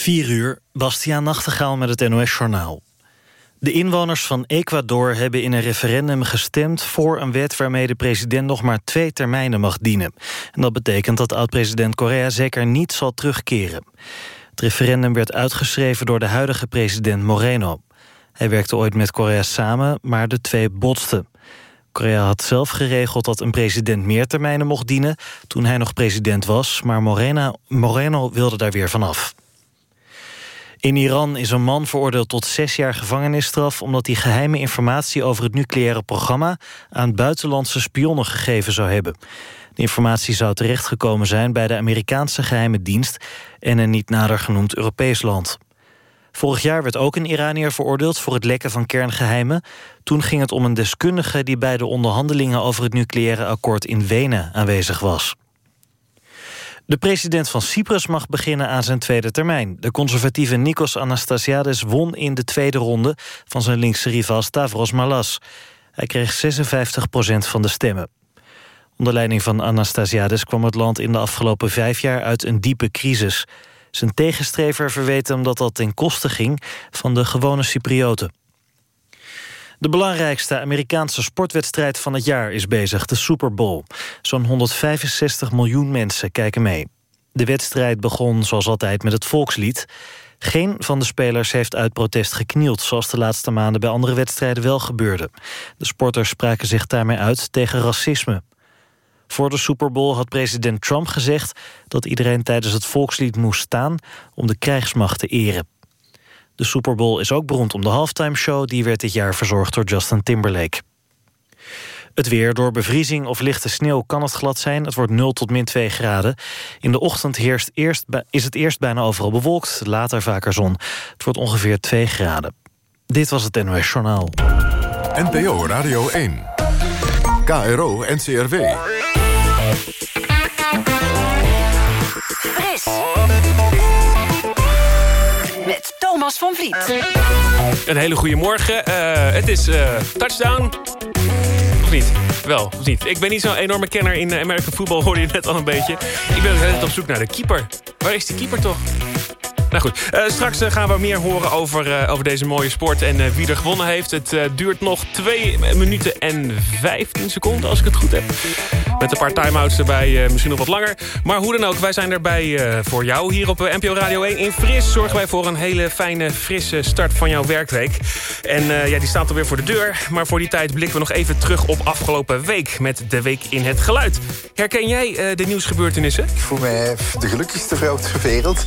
4 uur, Bastiaan Nachtegaal met het NOS-journaal. De inwoners van Ecuador hebben in een referendum gestemd... voor een wet waarmee de president nog maar twee termijnen mag dienen. En dat betekent dat oud-president Correa zeker niet zal terugkeren. Het referendum werd uitgeschreven door de huidige president Moreno. Hij werkte ooit met Correa samen, maar de twee botsten. Correa had zelf geregeld dat een president meer termijnen mocht dienen... toen hij nog president was, maar Moreno, Moreno wilde daar weer vanaf. In Iran is een man veroordeeld tot zes jaar gevangenisstraf... omdat hij geheime informatie over het nucleaire programma... aan buitenlandse spionnen gegeven zou hebben. De informatie zou terechtgekomen zijn bij de Amerikaanse geheime dienst... en een niet nader genoemd Europees land. Vorig jaar werd ook een Iranier veroordeeld voor het lekken van kerngeheimen. Toen ging het om een deskundige die bij de onderhandelingen over het nucleaire akkoord in Wenen aanwezig was. De president van Cyprus mag beginnen aan zijn tweede termijn. De conservatieve Nikos Anastasiades won in de tweede ronde... van zijn linkse rival Stavros Malas. Hij kreeg 56% van de stemmen. Onder leiding van Anastasiades kwam het land in de afgelopen vijf jaar... uit een diepe crisis. Zijn tegenstrever verweet hem dat dat ten koste ging... van de gewone Cyprioten. De belangrijkste Amerikaanse sportwedstrijd van het jaar is bezig, de Super Bowl. Zo'n 165 miljoen mensen kijken mee. De wedstrijd begon zoals altijd met het volkslied. Geen van de spelers heeft uit protest geknield... zoals de laatste maanden bij andere wedstrijden wel gebeurde. De sporters spraken zich daarmee uit tegen racisme. Voor de Super Bowl had president Trump gezegd... dat iedereen tijdens het volkslied moest staan om de krijgsmacht te eren. De Super Bowl is ook beroemd om de halftime show. Die werd dit jaar verzorgd door Justin Timberlake. Het weer. Door bevriezing of lichte sneeuw kan het glad zijn. Het wordt 0 tot min 2 graden. In de ochtend heerst eerst, is het eerst bijna overal bewolkt. Later vaker zon. Het wordt ongeveer 2 graden. Dit was het NOS Journaal. NPO Radio 1. KRO NCRW. Fris. Met Thomas van Vliet. Een hele goede morgen. Eh, het is eh, touchdown. Of niet? Wel, of niet? Ik ben niet zo'n enorme kenner in uh, American football, hoorde je net al een beetje. Ik ben op zoek naar de keeper. Waar is die keeper toch? Nou goed, uh, straks uh, gaan we meer horen over, uh, over deze mooie sport en wie er gewonnen heeft. Het duurt nog 2 minuten en 15 seconden, als ik het goed heb. Met een paar time-outs erbij, misschien nog wat langer. Maar hoe dan ook, wij zijn erbij voor jou hier op NPO Radio 1. In Fris zorgen wij voor een hele fijne, frisse start van jouw werkweek. En ja, die staat alweer voor de deur. Maar voor die tijd blikken we nog even terug op afgelopen week... met de Week in het Geluid. Herken jij de nieuwsgebeurtenissen? Ik voel mij de gelukkigste vrouw ter wereld.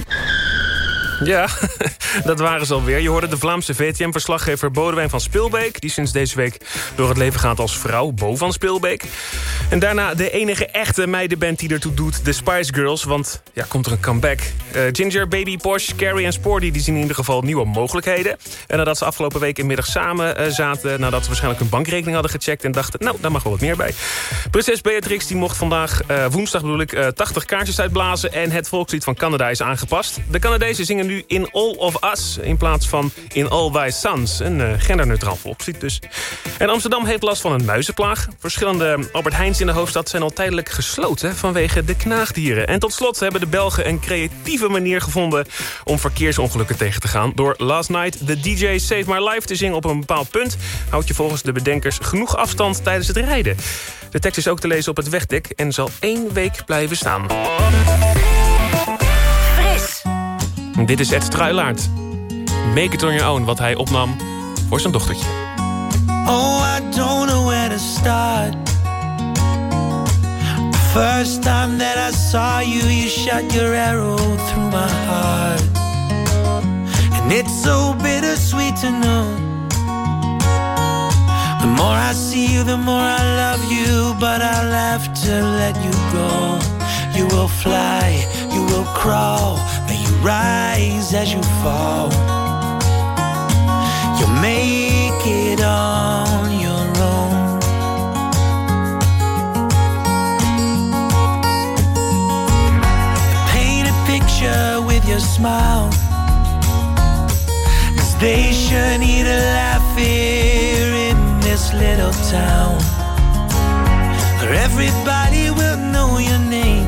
Ja, dat waren ze alweer. Je hoorde de Vlaamse VTM-verslaggever Bodewijn van Spilbeek... die sinds deze week door het leven gaat als vrouw, Bo van Spilbeek. En daarna de enige echte meidenband die ertoe doet, de Spice Girls. Want ja, komt er een comeback. Uh, Ginger, Baby, Posh, Carrie en Sporty die zien in ieder geval nieuwe mogelijkheden. En nadat ze afgelopen week inmiddag samen uh, zaten... nadat ze waarschijnlijk hun bankrekening hadden gecheckt... en dachten, nou, daar mag wel wat meer bij. Prinses Beatrix die mocht vandaag, uh, woensdag bedoel ik... 80 kaartjes uitblazen en het volkslied van Canada is aangepast. De Canadezen zingen nu In All of Us... in plaats van In All Thy Sons. Een genderneutraal volkslied dus. En Amsterdam heeft last van een muizenplaag. Verschillende Albert Heijns in de hoofdstad zijn al tijdelijk gesloten... vanwege de knaagdieren. En tot slot hebben de Belgen een creatieve manier gevonden... om verkeersongelukken tegen te gaan... door Last Night the DJ Save My Life te zingen op een bepaald punt... houd je volgens de bedenkers genoeg afstand tijdens het rijden. De tekst is ook te lezen op het wegdek en zal één week blijven staan. Dit is Ed Struilaert. Make it on your own, wat hij opnam voor zijn dochtertje. Oh, I don't know where to start. First time that I saw you, you shot your arrow through my heart. And it's so bittersweet to know. The more I see you, the more I love you, but I'll have to let you go. You will fly, you will crawl, rise as you fall. You'll make it on your own. Paint a picture with your smile. Cause they sure need a laugh here in this little town. Where everybody will know your name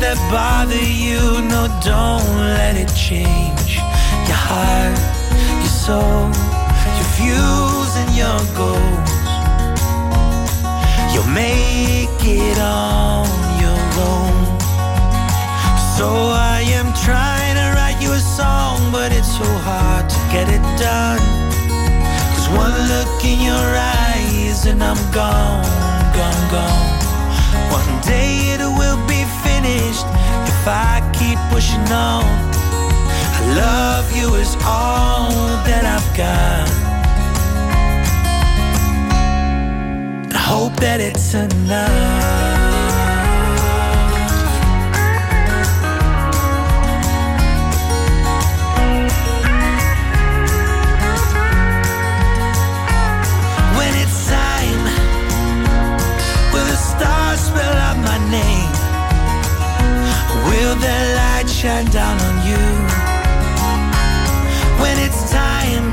let that bother you, no, don't let it change your heart, your soul, your views and your goals. You'll make it on your own. So I am trying to write you a song, but it's so hard to get it done. Cause one look in your eyes and I'm gone, gone, gone. One day it will be finished if I keep pushing on. I love you is all that I've got. I hope that it's enough. Shine down on you? When it's time,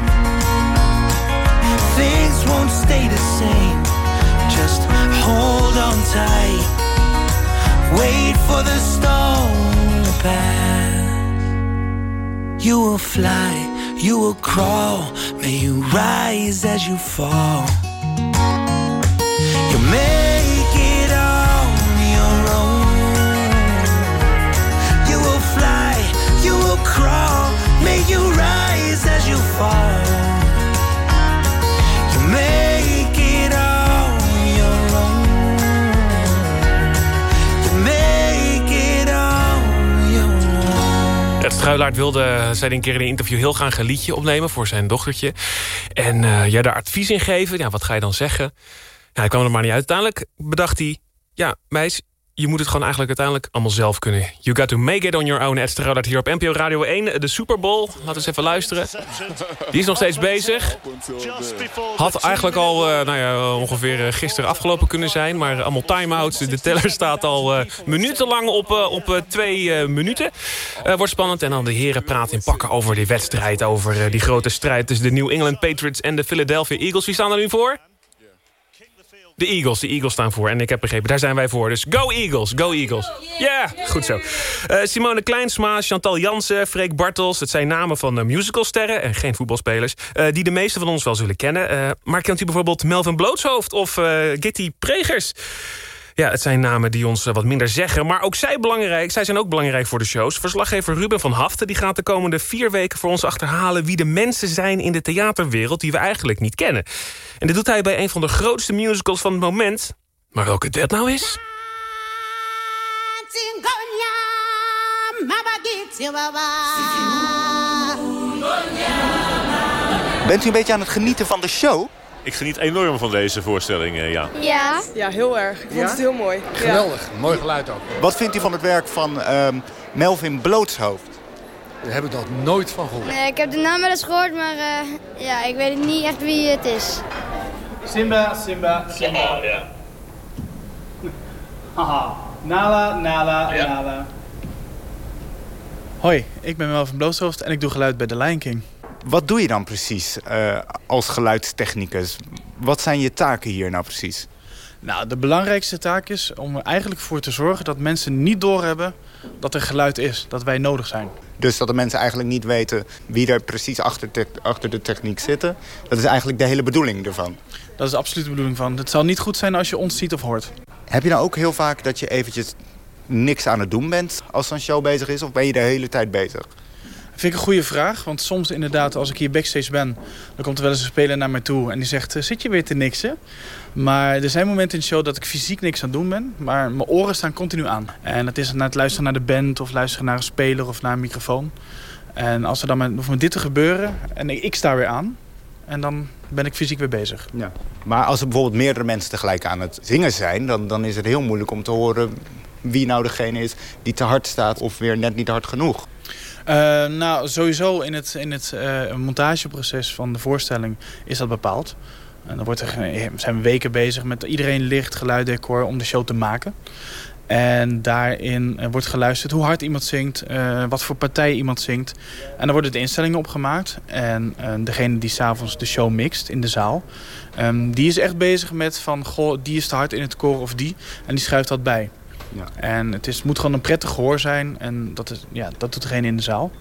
things won't stay the same. Just hold on tight. Wait for the storm to pass. You will fly, you will crawl. May you rise as you fall. You rise as you fall. You make it your own. You make it your own. Wilde, zei een keer in een interview... heel graag een liedje opnemen voor zijn dochtertje. En eh jij daar advies in geven. Ja, wat ga je dan zeggen? Ja, hij kwam er maar niet uit. Uiteindelijk bedacht hij... Ja, meis, je moet het gewoon eigenlijk uiteindelijk allemaal zelf kunnen. You got to make it on your own. Ed hier op NPO Radio 1. De Super Bowl. Laten we eens even luisteren. Die is nog steeds bezig. Had eigenlijk al eh, nou ja, ongeveer eh, gisteren afgelopen kunnen zijn. Maar allemaal time-outs. De teller staat al eh, minutenlang op, op twee minuten. Wordt spannend. En dan de heren praten in pakken over die wedstrijd. Over die grote strijd tussen de New England Patriots en de Philadelphia Eagles. Wie staan er nu voor? De Eagles, de Eagles staan voor. En ik heb begrepen, daar zijn wij voor. Dus go Eagles, go Eagles. Ja, goed zo. Eh, Simone Kleinsma, Chantal Jansen, Freek Bartels. Het zijn namen van uh, musicalsterren en geen voetbalspelers... eh, die de meeste van ons wel zullen kennen. Eh, maar kent u bijvoorbeeld Melvin Blootshoofd of eh Gitty Pregers? Ja, het zijn namen die ons eh, wat minder zeggen. Maar ook zij, belangrijk, zij zijn ook belangrijk voor de shows. Verslaggever Ruben van Haften die gaat de komende vier weken voor ons achterhalen... wie de mensen zijn in de theaterwereld die we eigenlijk niet kennen. En dit doet hij bij een van de grootste musicals van het moment. Maar welke dit nou is? Bent u een beetje aan het genieten van de show? Ik geniet enorm van deze voorstelling, eh, ja. Ja. Ja, heel erg. Ik vond Ja? het heel mooi. Geweldig, mooi geluid ook. Wat vindt u van het werk van ehm, Melvin Blootshoofd? Daar heb ik nog nooit van gehoord. Nee, ik heb de naam wel eens gehoord, maar eh, ja, ik weet niet echt wie het is. Simba, Simba, Simba. Haha. Nala, Nala, Nala. Hoi, ik ben Melvin Blooshoofd en ik doe geluid bij The Lion King. Wat doe je dan precies eh, als geluidstechnicus? Wat zijn je taken hier nou precies? Nou, de belangrijkste taak is om er eigenlijk voor te zorgen dat mensen niet doorhebben dat er geluid is, dat wij nodig zijn. Dus dat de mensen eigenlijk niet weten wie er precies achter, te- achter de techniek zitten. Dat is eigenlijk de hele bedoeling ervan. Dat is de absolute bedoeling van. Het zal niet goed zijn als je ons ziet of hoort. Heb je nou ook heel vaak dat je eventjes niks aan het doen bent als zo'n show bezig is? Of ben je de hele tijd bezig? Vind ik een goede vraag, want soms inderdaad, als ik hier backstage ben... dan komt er wel eens een speler naar mij toe en die zegt... "Eh, zit je weer te niksen? Maar er zijn momenten in de show dat ik fysiek niks aan het doen ben... maar mijn oren staan continu aan. En dat is naar het luisteren naar de band of luisteren naar een speler of naar een microfoon. En als er dan met, dit te gebeuren en ik, ik sta weer aan... en dan ben ik fysiek weer bezig. Ja. Maar als er bijvoorbeeld meerdere mensen tegelijk aan het zingen zijn... dan, dan is het heel moeilijk om te horen wie nou degene is die te hard staat... of weer net niet hard genoeg. Eh, nou, sowieso in het, in het eh, montageproces van de voorstelling is dat bepaald. En dan wordt er, zijn we weken bezig met iedereen licht, geluid, decor om de show te maken. En daarin eh, wordt geluisterd hoe hard iemand zingt, wat voor partij iemand zingt. En dan worden de instellingen opgemaakt. En degene die s'avonds de show mixt in de zaal... ehm, die is echt bezig met van, goh, die is te hard in het koor of die. En die schuift dat bij. Ja. En het, is, het moet gewoon een prettig gehoor zijn. En dat, is, ja, dat doet degene in de zaal.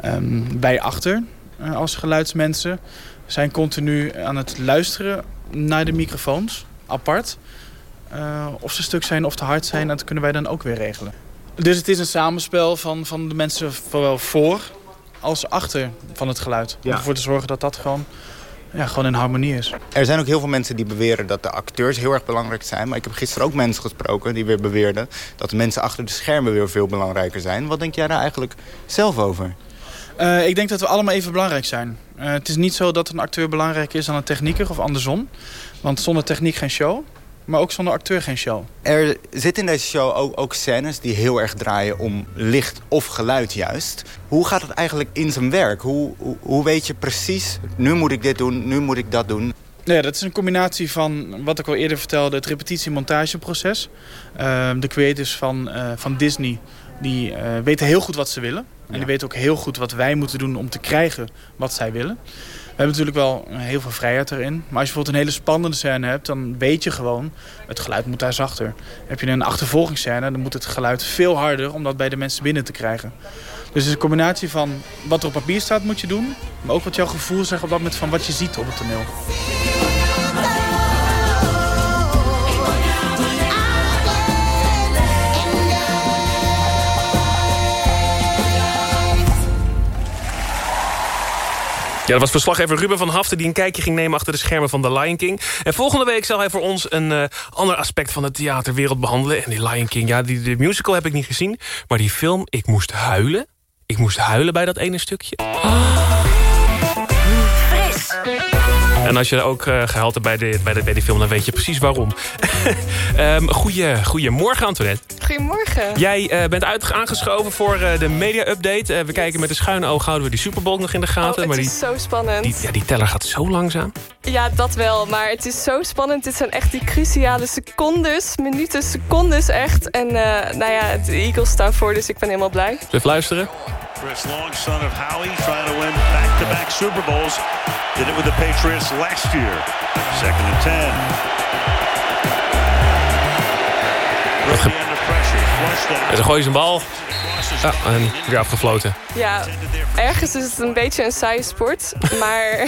Ehm, wij achter, eh, als geluidsmensen, zijn continu aan het luisteren naar de microfoons, apart. Eh, of ze stuk zijn of te hard zijn, dat kunnen wij dan ook weer regelen. Dus het is een samenspel van, van de mensen zowel voor als achter van het geluid. Om ervoor te zorgen dat dat gewoon, ja, gewoon in harmonie is. Er zijn ook heel veel mensen die beweren dat de acteurs heel erg belangrijk zijn. Maar ik heb gisteren ook mensen gesproken die weer beweerden... dat de mensen achter de schermen weer veel belangrijker zijn. Wat denk jij daar eigenlijk zelf over? Eh, ik denk dat we allemaal even belangrijk zijn. Eh, het is niet zo dat een acteur belangrijker is dan een technieker of andersom. Want zonder techniek geen show, maar ook zonder acteur geen show. Er zitten in deze show ook, ook scènes die heel erg draaien om licht of geluid juist. Hoe gaat het eigenlijk in zijn werk? Hoe, hoe, hoe weet je precies, nu moet ik dit doen, nu moet ik dat doen? Ja, dat is een combinatie van wat ik al eerder vertelde, het repetitie-montageproces. Ehm, de creators van, eh, van Disney die eh, weten heel goed wat ze willen. En die weten ook heel goed wat wij moeten doen om te krijgen wat zij willen. We hebben natuurlijk wel heel veel vrijheid erin. Maar als je bijvoorbeeld een hele spannende scène hebt, dan weet je gewoon, het geluid moet daar zachter. Heb je een achtervolgingsscène, dan moet het geluid veel harder om dat bij de mensen binnen te krijgen. Dus het is een combinatie van wat er op papier staat moet je doen, maar ook wat jouw gevoel zegt op dat moment van wat je ziet op het toneel. Ja, dat was verslaggever Ruben van Haften... die een kijkje ging nemen achter de schermen van The Lion King. En volgende week zal hij voor ons een eh, ander aspect van de theaterwereld behandelen. En die Lion King, ja, die, de musical heb ik niet gezien. Maar die film, ik moest huilen. Ik moest huilen bij dat ene stukje. Fris. En als je ook eh gehaald hebt bij, de, bij, de, bij die film, dan weet je precies waarom. um, goeie, goedemorgen, Antoinette. Goedemorgen. Jij eh, bent uit, aangeschoven voor eh, de media-update. Eh, we kijken met een schuine oog, houden we die Super Bowl nog in de gaten. Oh, het maar die, is zo spannend. die, ja, die teller gaat zo langzaam. Ja, dat wel. Maar het is zo spannend. Dit zijn echt die cruciale secondes, minuten, secondes echt. En eh, nou ja, de Eagles staan voor, dus ik ben helemaal blij. Even luisteren. Chris Long, son of Howie, trying to win back-to-back Super Bowls. Did it with the Patriots last year. Second and 10. En dan gooien ze een bal. Ja, en weer afgefloten. Ja, ergens is het een beetje een saaie sport. Maar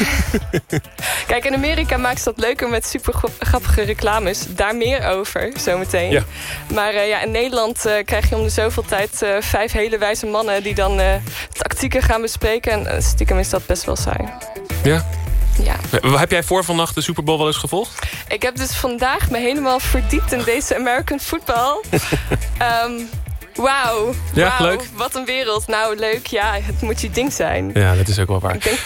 kijk, in Amerika maken ze dat leuker met super grappige reclames. Daar meer over, zometeen. Ja. Maar eh, ja, in Nederland eh, krijg je om de zoveel tijd eh, vijf hele wijze mannen... die dan eh, tactieken gaan bespreken. En stiekem is dat best wel saai. Ja. Ja. Eh, Heb jij voor vannacht de Super Bowl wel eens gevolgd? Ik heb dus vandaag me helemaal verdiept in deze American football. Ehm Wauw. Ja, leuk. Wat een wereld. Nou, leuk. Ja, het moet je ding zijn. Ja, dat is ook wel waar. Ik denk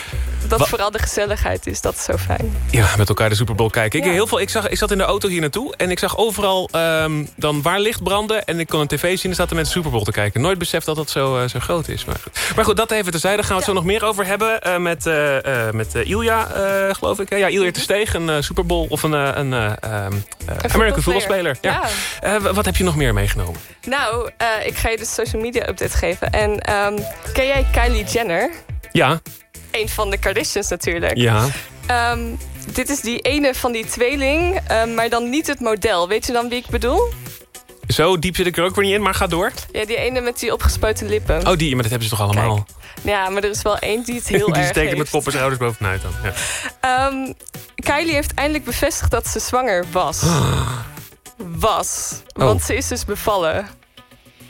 dat vooral de gezelligheid is. Dat is zo fijn. Ja, met elkaar de Super Bowl kijken. Ik, Ja. heel veel, ik, zag, ik zat in de auto hier naartoe en ik zag overal ehm, dan waar licht branden. En ik kon een tv zien en zaten mensen Super Bowl te kijken. Nooit beseft dat dat zo, eh, zo groot is. Maar goed. maar goed, dat even terzijde. Daar gaan we het zo nog meer over hebben. eh, met eh, met Ilja, geloof ik. hè? Ja, Ilja te Steeg, een Super Bowl of een, eh, een eh, ehm, eh, American voetbalspeler. Ja. Ja. Wat heb je nog meer meegenomen? Nou, ik ga je de social media update geven. En ehm, ken jij Kylie Jenner? Ja, Een van de Kardashians natuurlijk. ja. Ehm, dit is die ene van die tweeling, ehm, maar dan niet het model. Weet je dan wie ik bedoel? Zo diep zit ik er ook weer niet in, maar ga door. Ja, die ene met die opgespoten lippen. Oh, die, maar dat hebben ze toch allemaal? Ja, maar er is wel één die het heel die erg steken heeft. met poppenschouders bovenuit dan. Ja. Ehm, Kylie heeft eindelijk bevestigd dat ze zwanger was. Was. Want Oh. ze is dus bevallen.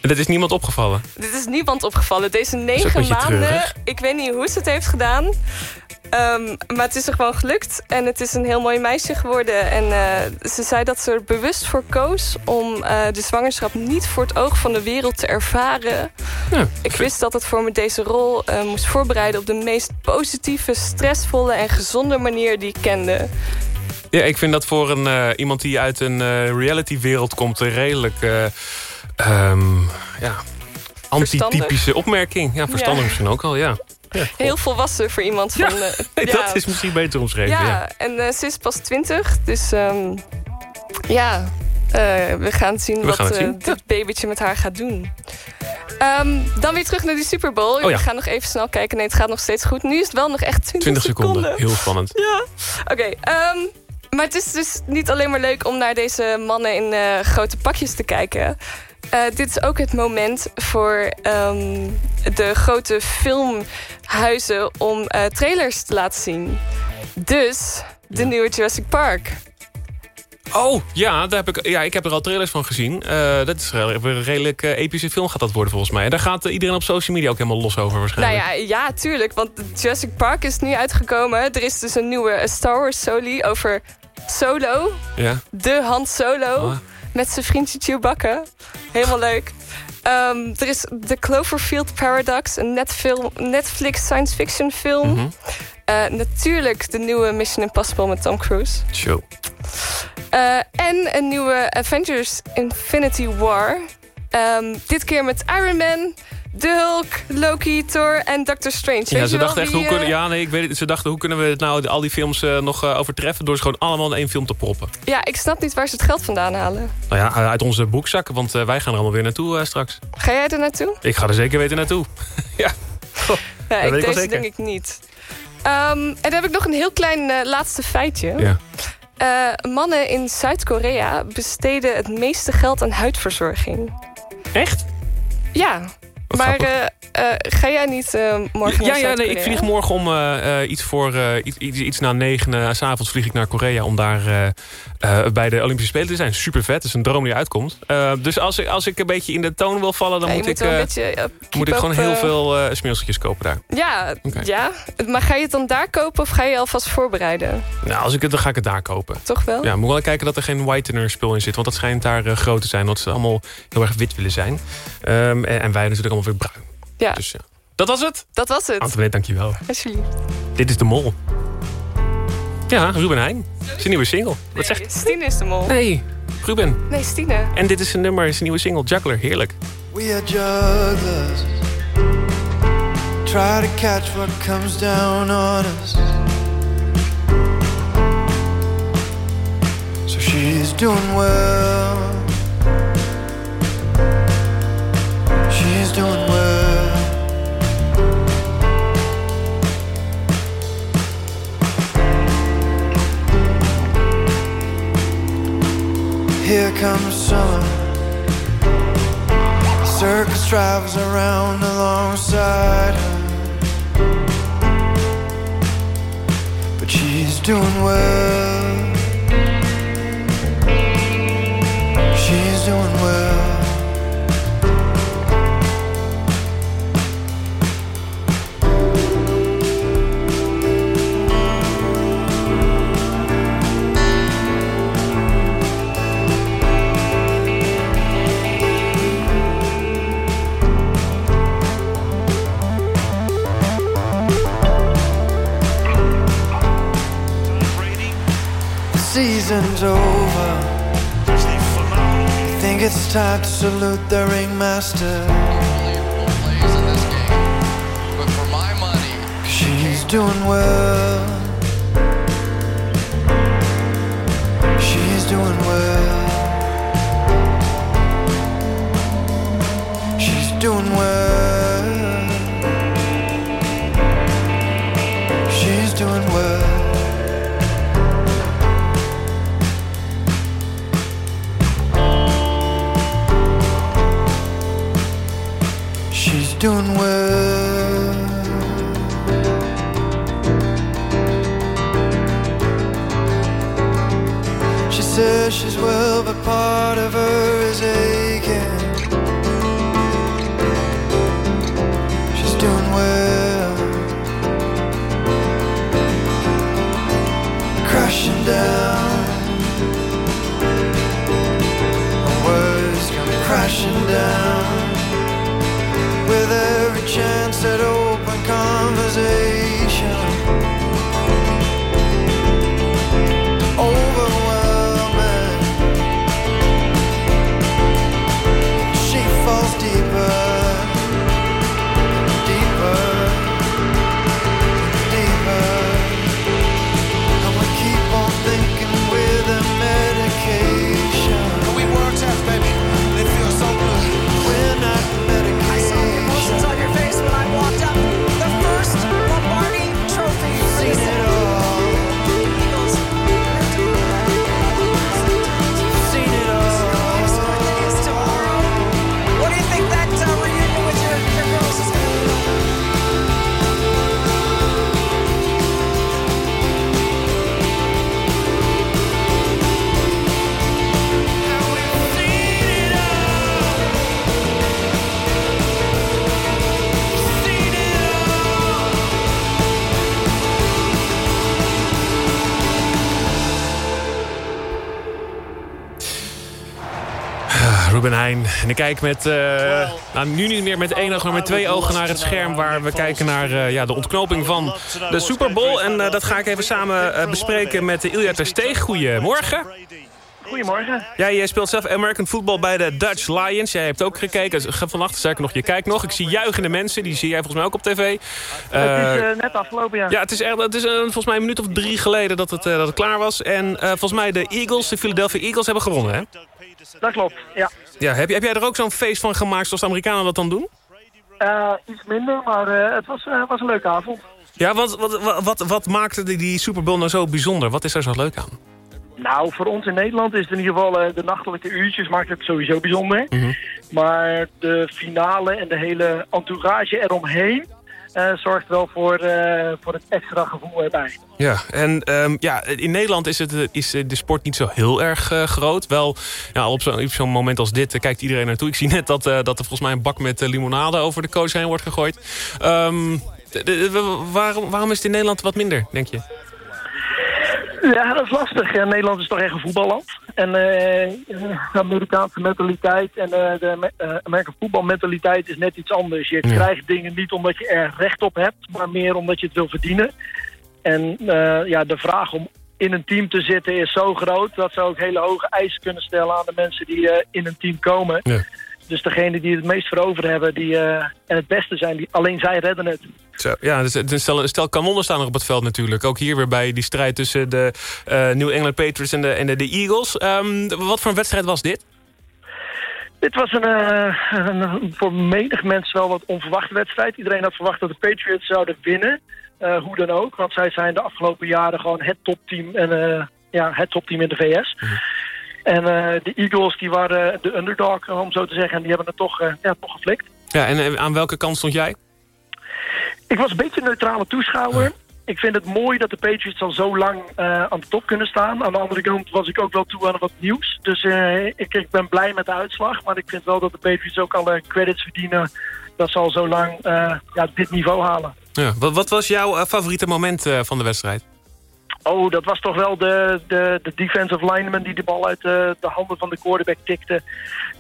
Dat is niemand opgevallen. Dit is niemand opgevallen. Deze negen maanden, treurig. ik weet niet hoe ze het heeft gedaan. Ehm, maar het is er gewoon gelukt. En het is een heel mooi meisje geworden. En eh, ze zei dat ze er bewust voor koos... om eh, de zwangerschap niet voor het oog van de wereld te ervaren. Ja, Ik wist dat het voor me deze rol eh, moest voorbereiden... op de meest positieve, stressvolle en gezonde manier die ik kende. Ja, ik vind dat voor een, iemand die uit een eh, reality-wereld komt... redelijk ehm, ja, antitypische opmerking. Ja, verstandig Ja. misschien ook al, ja. ja. Heel volwassen voor iemand van... eh, Nee, ja. Dat is misschien beter omschreven, Ja, ja. en eh, ze is pas 20, dus ehm, ja, Eh, we gaan zien We wat gaan het eh, zien, dit babytje met haar gaat doen. Ehm, dan weer terug naar die Super Bowl. Oh ja. We gaan nog even snel kijken. Nee, het gaat nog steeds goed. Nu is het wel nog echt 20, 20 seconden. Heel spannend. Ja. Oké, ehm, maar het is dus niet alleen maar leuk om naar deze mannen in eh, grote pakjes te kijken. Eh, dit is ook het moment voor ehm, de grote filmhuizen om eh, trailers te laten zien. Dus de nieuwe Jurassic Park. Oh, ja, daar heb ik, ja, ik heb er al trailers van gezien. Eh, dat is een redelijk epische film gaat dat worden volgens mij. En daar gaat iedereen op social media ook helemaal los over Nou waarschijnlijk. ja, ja, tuurlijk. Want Jurassic Park is nu uitgekomen. Er is dus een nieuwe Star Wars soli over Solo. Ja. De Han Solo. Oh. Met zijn vriendje Chewbacca. Helemaal leuk. Ehm, er is The Cloverfield Paradox. Een Netflix science fiction film. Mhm. Eh, natuurlijk de nieuwe Mission Impossible met Tom Cruise. Show. Eh, en een nieuwe Avengers Infinity War. Ehm, dit keer met Iron Man, The Hulk, Loki, Thor en Doctor Strange. Ja, ze dachten echt, hoe kunnen, eh, ja, nee, ik weet het. Ze dachten, hoe kunnen we het nou, al die films eh, nog eh, overtreffen... door ze gewoon allemaal in één film te proppen. Ja, ik snap niet waar ze het geld vandaan halen. Nou ja, uit onze boekzakken, want wij gaan er allemaal weer naartoe straks. Ga jij er naartoe? Ik ga er zeker weten naartoe. ja. Ja, weet ik, deze denk ik niet. Ehm, en dan heb ik nog een heel klein laatste feitje. Ja. Mannen in Zuid-Korea besteden het meeste geld aan huidverzorging. Echt? Ja. Maar eh, eh, ga jij niet eh, morgen Ja, naar ja nee, ik vlieg morgen om iets voor iets, iets, na negen. s s'avonds vlieg ik naar Korea om daar bij de Olympische Spelen te zijn. Super vet, het is een droom die uitkomt. Dus als ik, als ik een beetje in de toon wil vallen, dan Ja, moet, moet ik, beetje, moet ik gewoon heel veel eh smeelseltjes kopen daar. Ja, ja, maar ga je het dan daar kopen of ga je alvast voorbereiden? Nou, als ik het, dan ga ik het daar kopen. Toch wel? Ja, moet wel kijken dat er geen whitener spul in zit. Want dat schijnt daar groot te zijn. Want ze allemaal heel erg wit willen zijn. Ehm, en, en wij natuurlijk allemaal weer bruin. Ja. Dus ja. Dat was het. Dat was het. Antoinette, dankjewel. Alsjeblieft. Dit is De Mol. Ja, Ruben Heijn. Zijn nieuwe single. Wat zegt Nee, Stine is de mol. Nee, Ruben. Nee, Stine. En dit is zijn nummer, zijn nieuwe single, Juggler. Heerlijk. We are jugglers. Try to catch what comes down on us. So she's doing well. She's doing well. Here comes summer. Circus drives around alongside her. But she's doing well. Season's over. I think it's time to salute the ringmaster. She's doing well. She's doing well. Ruben Heijn. En ik kijk met, uh, nou, nu niet meer met één oog, maar met twee ogen naar het scherm... waar we kijken naar uh, ja, de ontknoping van de Super Bowl. En uh, dat ga ik even samen bespreken met Ilja Tersteeg. Goedemorgen. Goedemorgen. Ja, jij speelt zelf American Football bij de Dutch Lions. Jij hebt ook gekeken. Vannacht, zeker nog, je kijkt nog. Ik zie juichende mensen. Die zie jij volgens mij ook op tv. het is net afgelopen, ja. Ja, het is, echt, het is volgens mij een minuut of drie geleden dat het, dat het klaar was. En volgens mij de Eagles, de Philadelphia Eagles, hebben gewonnen, hè? Dat klopt, ja. Ja heb, heb jij er ook zo'n feest van gemaakt zoals de Amerikanen dat dan doen? Uh, iets minder, maar uh, het was, uh, was een leuke avond. Ja, wat, wat, wat, wat maakte die, die Super Bowl nou zo bijzonder? Wat is er zo leuk aan? Nou, voor ons in Nederland is het in ieder geval de nachtelijke uurtjes maakt het sowieso bijzonder. Mm -hmm. Maar de finale en de hele entourage eromheen uh, zorgt wel voor, uh, voor het extra gevoel erbij. Ja, en um, ja, in Nederland is, het, is de sport niet zo heel erg groot. Wel, ja, op zo'n zo moment als dit kijkt iedereen naartoe. Ik zie net dat, dat er volgens mij een bak met limonade over de coach heen wordt gegooid. De, waarom, waarom is het in Nederland wat minder, denk je? Ja, dat is lastig. Ja, Nederland is toch echt een voetballand. En uh, de Amerikaanse mentaliteit en uh, de uh, Amerikaanse voetbalmentaliteit is net iets anders. Je ja. krijgt dingen niet omdat je er recht op hebt, maar meer omdat je het wil verdienen. En ja, de vraag om in een team te zitten is zo groot... dat ze ook hele hoge eisen kunnen stellen aan de mensen die in een team komen. Ja. Dus degene die het meest voor over hebben die, uh, en het beste zijn, die, alleen zij redden het. Zo, ja, dus, dus stel, stel kanonnen staan er op het veld natuurlijk. Ook hier weer bij die strijd tussen de uh, New England Patriots en de, en de, de Eagles. Um, wat voor een wedstrijd was dit? Dit was een, uh, een, voor menig mens wel wat onverwachte wedstrijd. Iedereen had verwacht dat de Patriots zouden winnen. hoe dan ook, want zij zijn de afgelopen jaren gewoon het topteam, en, ja, het topteam in de VS. Mm -hmm. En uh, de Eagles die waren de underdog, om zo te zeggen. En die hebben het toch, uh, ja, toch geflikt. Ja, en aan welke kant stond jij? Ik was een beetje een neutrale toeschouwer. Ik vind het mooi dat de Patriots al zo lang uh, aan de top kunnen staan. Aan de andere kant was ik ook wel toe aan wat nieuws. Dus ik, ik, ben blij met de uitslag. Maar ik vind wel dat de Patriots ook alle credits verdienen... dat ze al zo lang ja, dit niveau halen. Ja, wat, wat was jouw favoriete moment van de wedstrijd? Oh, dat was toch wel de, de, de defensive lineman die de bal uit de, de handen van de quarterback tikte.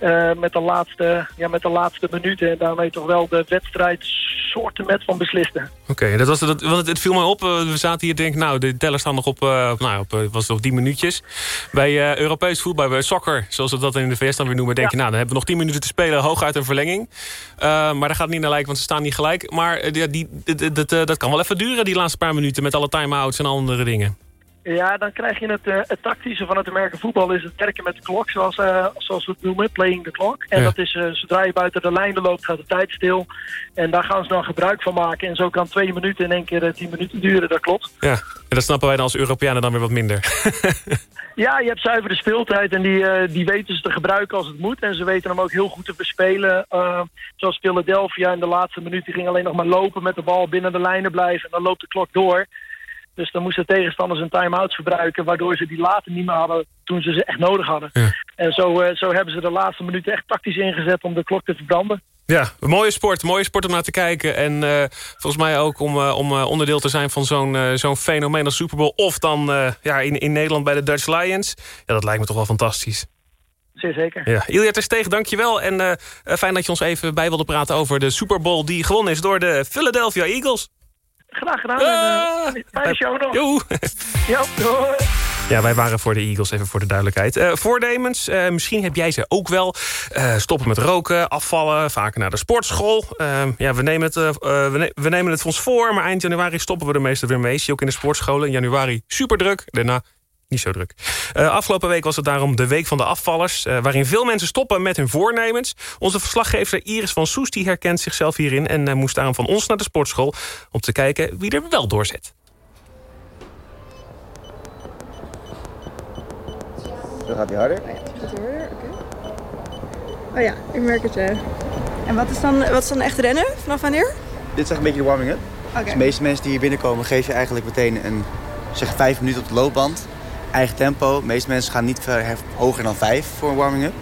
Uh, met, de laatste, ja, met de laatste minuten. En daarmee toch wel de wedstrijd soorten met van besliste. Oké, okay, dat was dat, want het, het viel mij op. We zaten hier denk nou, de teller staan nog op, uh, nou, op was nog 10 minuutjes. Bij uh, Europees voetbal, bij soccer, zoals we dat in de VS dan weer noemen, denk je, nou, dan hebben we nog 10 minuten te spelen, hooguit een verlenging. maar daar gaat het niet naar lijken, want ze staan niet gelijk. Maar ja, die, dat, dat kan wel even duren, die laatste paar minuten, met alle time-outs en andere dingen. Ja, dan krijg je het, uh, het tactische van het Amerikaanse voetbal is het werken met de klok, zoals, uh, zoals we het noemen, playing the clock. En ja. dat is, uh, zodra je buiten de lijnen loopt, gaat de tijd stil. En daar gaan ze dan gebruik van maken. En zo kan twee minuten in één keer tien minuten duren, dat klopt. Ja, en dat snappen wij dan als Europeanen dan weer wat minder. ja, je hebt zuivere speeltijd en die, die weten ze te gebruiken als het moet. En ze weten hem ook heel goed te bespelen. zoals Philadelphia in de laatste minuut, die ging alleen nog maar lopen met de bal binnen de lijnen blijven. En dan loopt de klok door. Dus dan moesten tegenstanders een time-out verbruiken... waardoor ze die later niet meer hadden toen ze ze echt nodig hadden. Ja. En zo, uh, zo hebben ze de laatste minuten echt tactisch ingezet om de klok te verbranden. Ja, een mooie sport. Mooie sport om naar te kijken. En uh, volgens mij ook om, uh, om onderdeel te zijn van zo'n zo'n fenomeen als Super Bowl. Of dan ja, in, in Nederland bij de Dutch Lions. Ja, dat lijkt me toch wel fantastisch. Zeer zeker. Ja. Ilja Tersteeg, dankjewel. En fijn dat je ons even bij wilde praten over de Super Bowl... die gewonnen is door de Philadelphia Eagles. Graag gedaan. Ah, en, uh, show nog. Joe. Ja, doei. Ja, wij waren voor de Eagles, even voor de duidelijkheid. Uh, voornemens, uh, misschien heb jij ze ook wel. Uh, stoppen met roken, afvallen, vaker naar de sportschool. ja, we nemen, het, we, ne we, nemen het ons voor, maar eind januari stoppen we er meestal weer mee. Zie je ook in de sportscholen. In januari super druk, daarna niet zo druk. Uh, afgelopen week was het daarom de Week van de Afvallers... Uh, waarin veel mensen stoppen met hun voornemens. Onze verslaggever Iris van Soest die herkent zichzelf hierin... en uh, moest daarom van ons naar de sportschool... om te kijken wie er wel doorzet. Zo gaat hij harder. Oh ja, gaat hij harder, oké. Okay. Oh ja, ik merk het. En wat is, dan, wat is dan echt rennen? Vanaf wanneer? Dit is echt een beetje de warming-up. Okay. Dus de meeste mensen die hier binnenkomen... geef je eigenlijk meteen een zeg vijf minuten op de loopband eigen tempo. De meeste mensen gaan niet ver, hoger dan 5 voor een warming-up.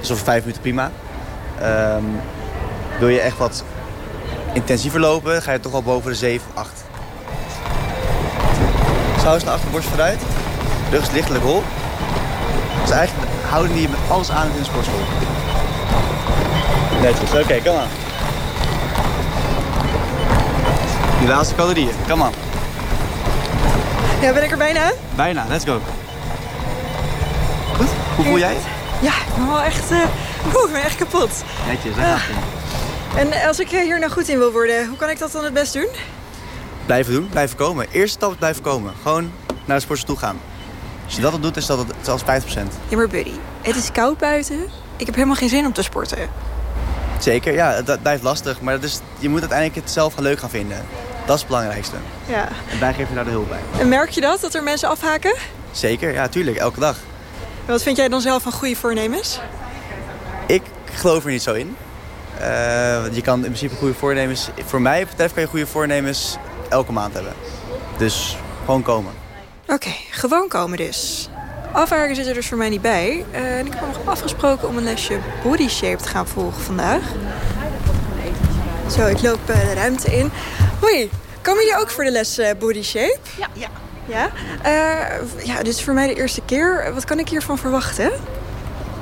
Dus over 5 minuten prima. Um, wil je echt wat intensiever lopen, ga je toch al boven de 7, 8. Schouders naar achter, borst vooruit. Rug is lichtelijk hol. Dat is eigenlijk de houding die je met alles aan in de sportschool. Netjes, oké, kom aan. Die laatste calorieën, kom aan. Ja, ben ik er bijna? Bijna, let's go. Goed, hoe voel jij? Ja, ik ben wel echt... eh oeh, ik ben echt kapot. Netjes, het. En als ik hier nou goed in wil worden, hoe kan ik dat dan het best doen? Blijven doen, blijven komen. Eerste stap is blijven komen. Gewoon naar de sportschool toe gaan. Als je dat al doet, is dat het zelfs 50%. Ja, maar buddy, het is koud buiten. Ik heb helemaal geen zin om te sporten. Zeker, ja, dat blijft lastig. Maar dat is, je moet uiteindelijk het zelf leuk gaan vinden. Dat is het belangrijkste. Ja. En wij geven daar de hulp bij. En merk je dat, dat er mensen afhaken? Zeker, ja, tuurlijk, elke dag. En wat vind jij dan zelf van goede voornemens? Ik geloof er niet zo in. Eh, je kan in principe goede voornemens... Voor mij betreft kan je goede voornemens elke maand hebben. Dus gewoon komen. Oké, gewoon komen dus. Afhaken zit er dus voor mij niet bij. Eh, en ik heb nog afgesproken om een lesje body shape te gaan volgen vandaag. Zo, ik loop eh, de ruimte in. Hoi, komen jullie ook voor de les eh, body shape? Ja. ja. Ja? Eh, ja, dit is voor mij de eerste keer. Wat kan ik hiervan verwachten?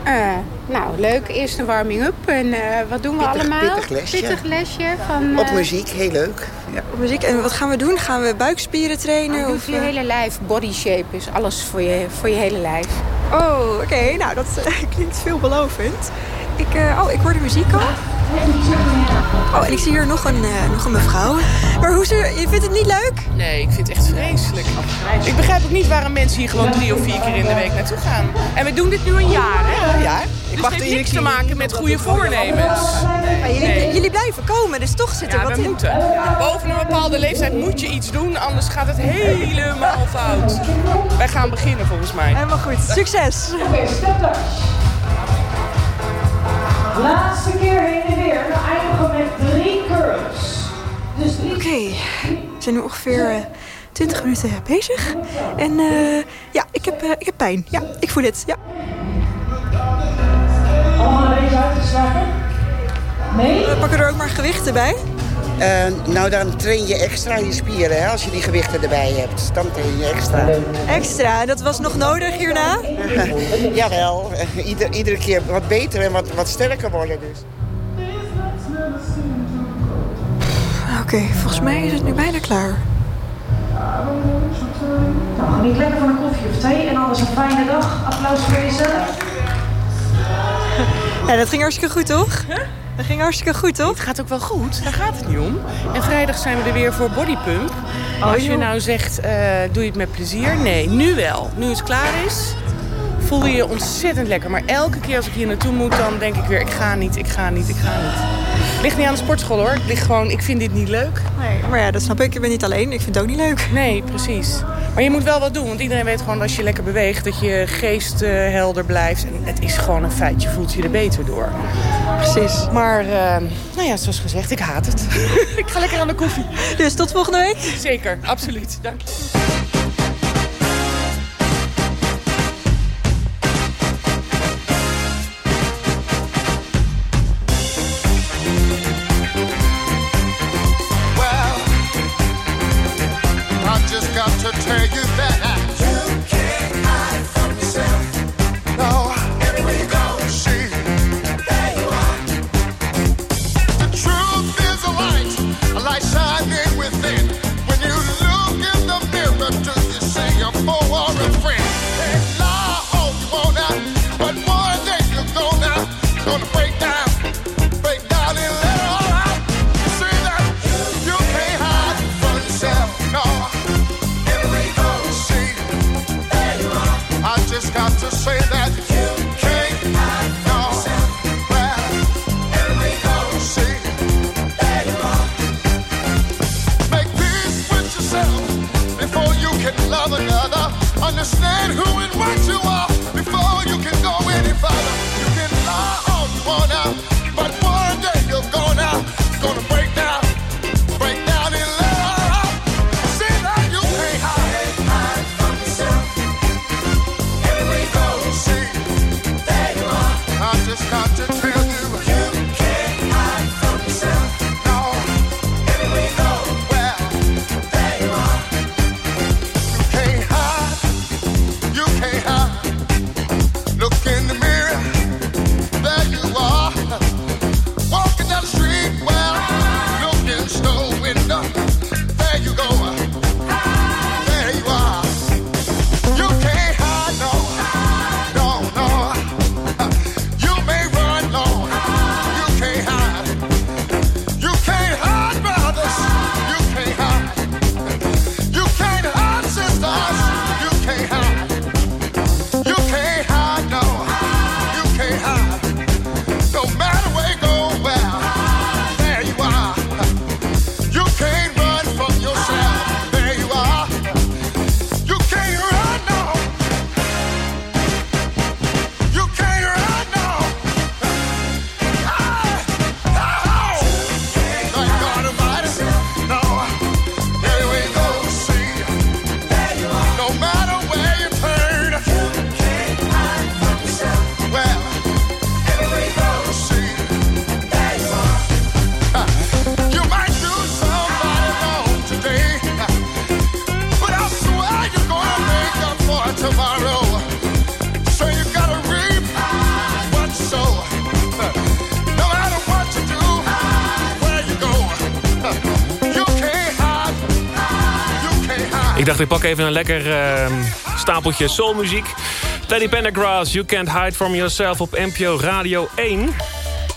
Eh, nou, leuk. Eerst een warming-up. En eh, wat doen we Pittig- allemaal? pittig lesje. Pittig lesje van... Op muziek, heel leuk. Ja. Op muziek. En wat gaan we doen? Gaan we buikspieren trainen? Oh, of, je hele lijf. Body shape is alles voor je, voor je hele lijf. Oh, oké. Nou, dat klinkt veelbelovend. Ik, eh, oh, ik hoor de muziek al. Oh, en ik zie hier nog een, eh, nog een mevrouw. Maar hoe ze, je vindt het niet leuk? Nee, ik vind het echt vreselijk. Ik begrijp ook niet waarom mensen hier gewoon drie of vier keer in de week naartoe gaan. En we doen dit nu een jaar, hè? Ja. Ik dus het heeft niks te maken met goede voornemens. Maar jullie, jullie blijven komen, dus toch zit er Ja, wat we in. moeten. Boven een bepaalde leeftijd moet je iets doen, anders gaat het helemaal fout. Wij gaan beginnen volgens mij. Helemaal goed. Succes! Laatste keer heen en weer. We eindigen met drie curls. Dus drie... Oké, we zijn nu ongeveer eh, 20 minuten bezig. En eh, ja, ik heb, eh, ik heb pijn. Ja, ik voel het. Ja. Allemaal een beetje uitgeslagen. Nee? We pakken er ook maar gewichten bij. Eh, nou, dan train je extra je spieren hè, als je die gewichten erbij hebt. Dan train je extra. Extra, dat was nog nodig hierna? Jawel, ieder, iedere keer wat beter en wat, wat sterker worden dus. Oké, volgens mij is het nu bijna klaar. Nou, geniet lekker van een koffie of thee en anders een fijne dag. Applaus voor jezelf. Ja, dat ging hartstikke goed, toch? Dat ging hartstikke goed, toch? Het gaat ook wel goed, daar gaat het niet om. En vrijdag zijn we er weer voor bodypump. Oh, Als je nou zegt, eh, doe je het met plezier? Nee, nu wel. Nu het klaar is, voel je je ontzettend lekker. Maar elke keer als ik hier naartoe moet, dan denk ik weer... ik ga niet, ik ga niet, ik ga niet. Ligt niet aan de sportschool hoor. Het ligt gewoon, ik vind dit niet leuk. Nee, maar ja, dat snap ik. Ik ben niet alleen. Ik vind het ook niet leuk. Nee, precies. Maar je moet wel wat doen. Want iedereen weet gewoon als je lekker beweegt... dat je geest eh, helder blijft. En het is gewoon een feit. Je voelt je er beter door. Precies. Maar, eh, nou ja, zoals gezegd, ik haat het. ik ga lekker aan de koffie. Dus tot volgende week? Zeker, absoluut. Dank je. Ik dacht, ik pak even een lekker ehm, stapeltje soulmuziek. Teddy Pendergrass, You Can't Hide From Yourself op NPO Radio 1.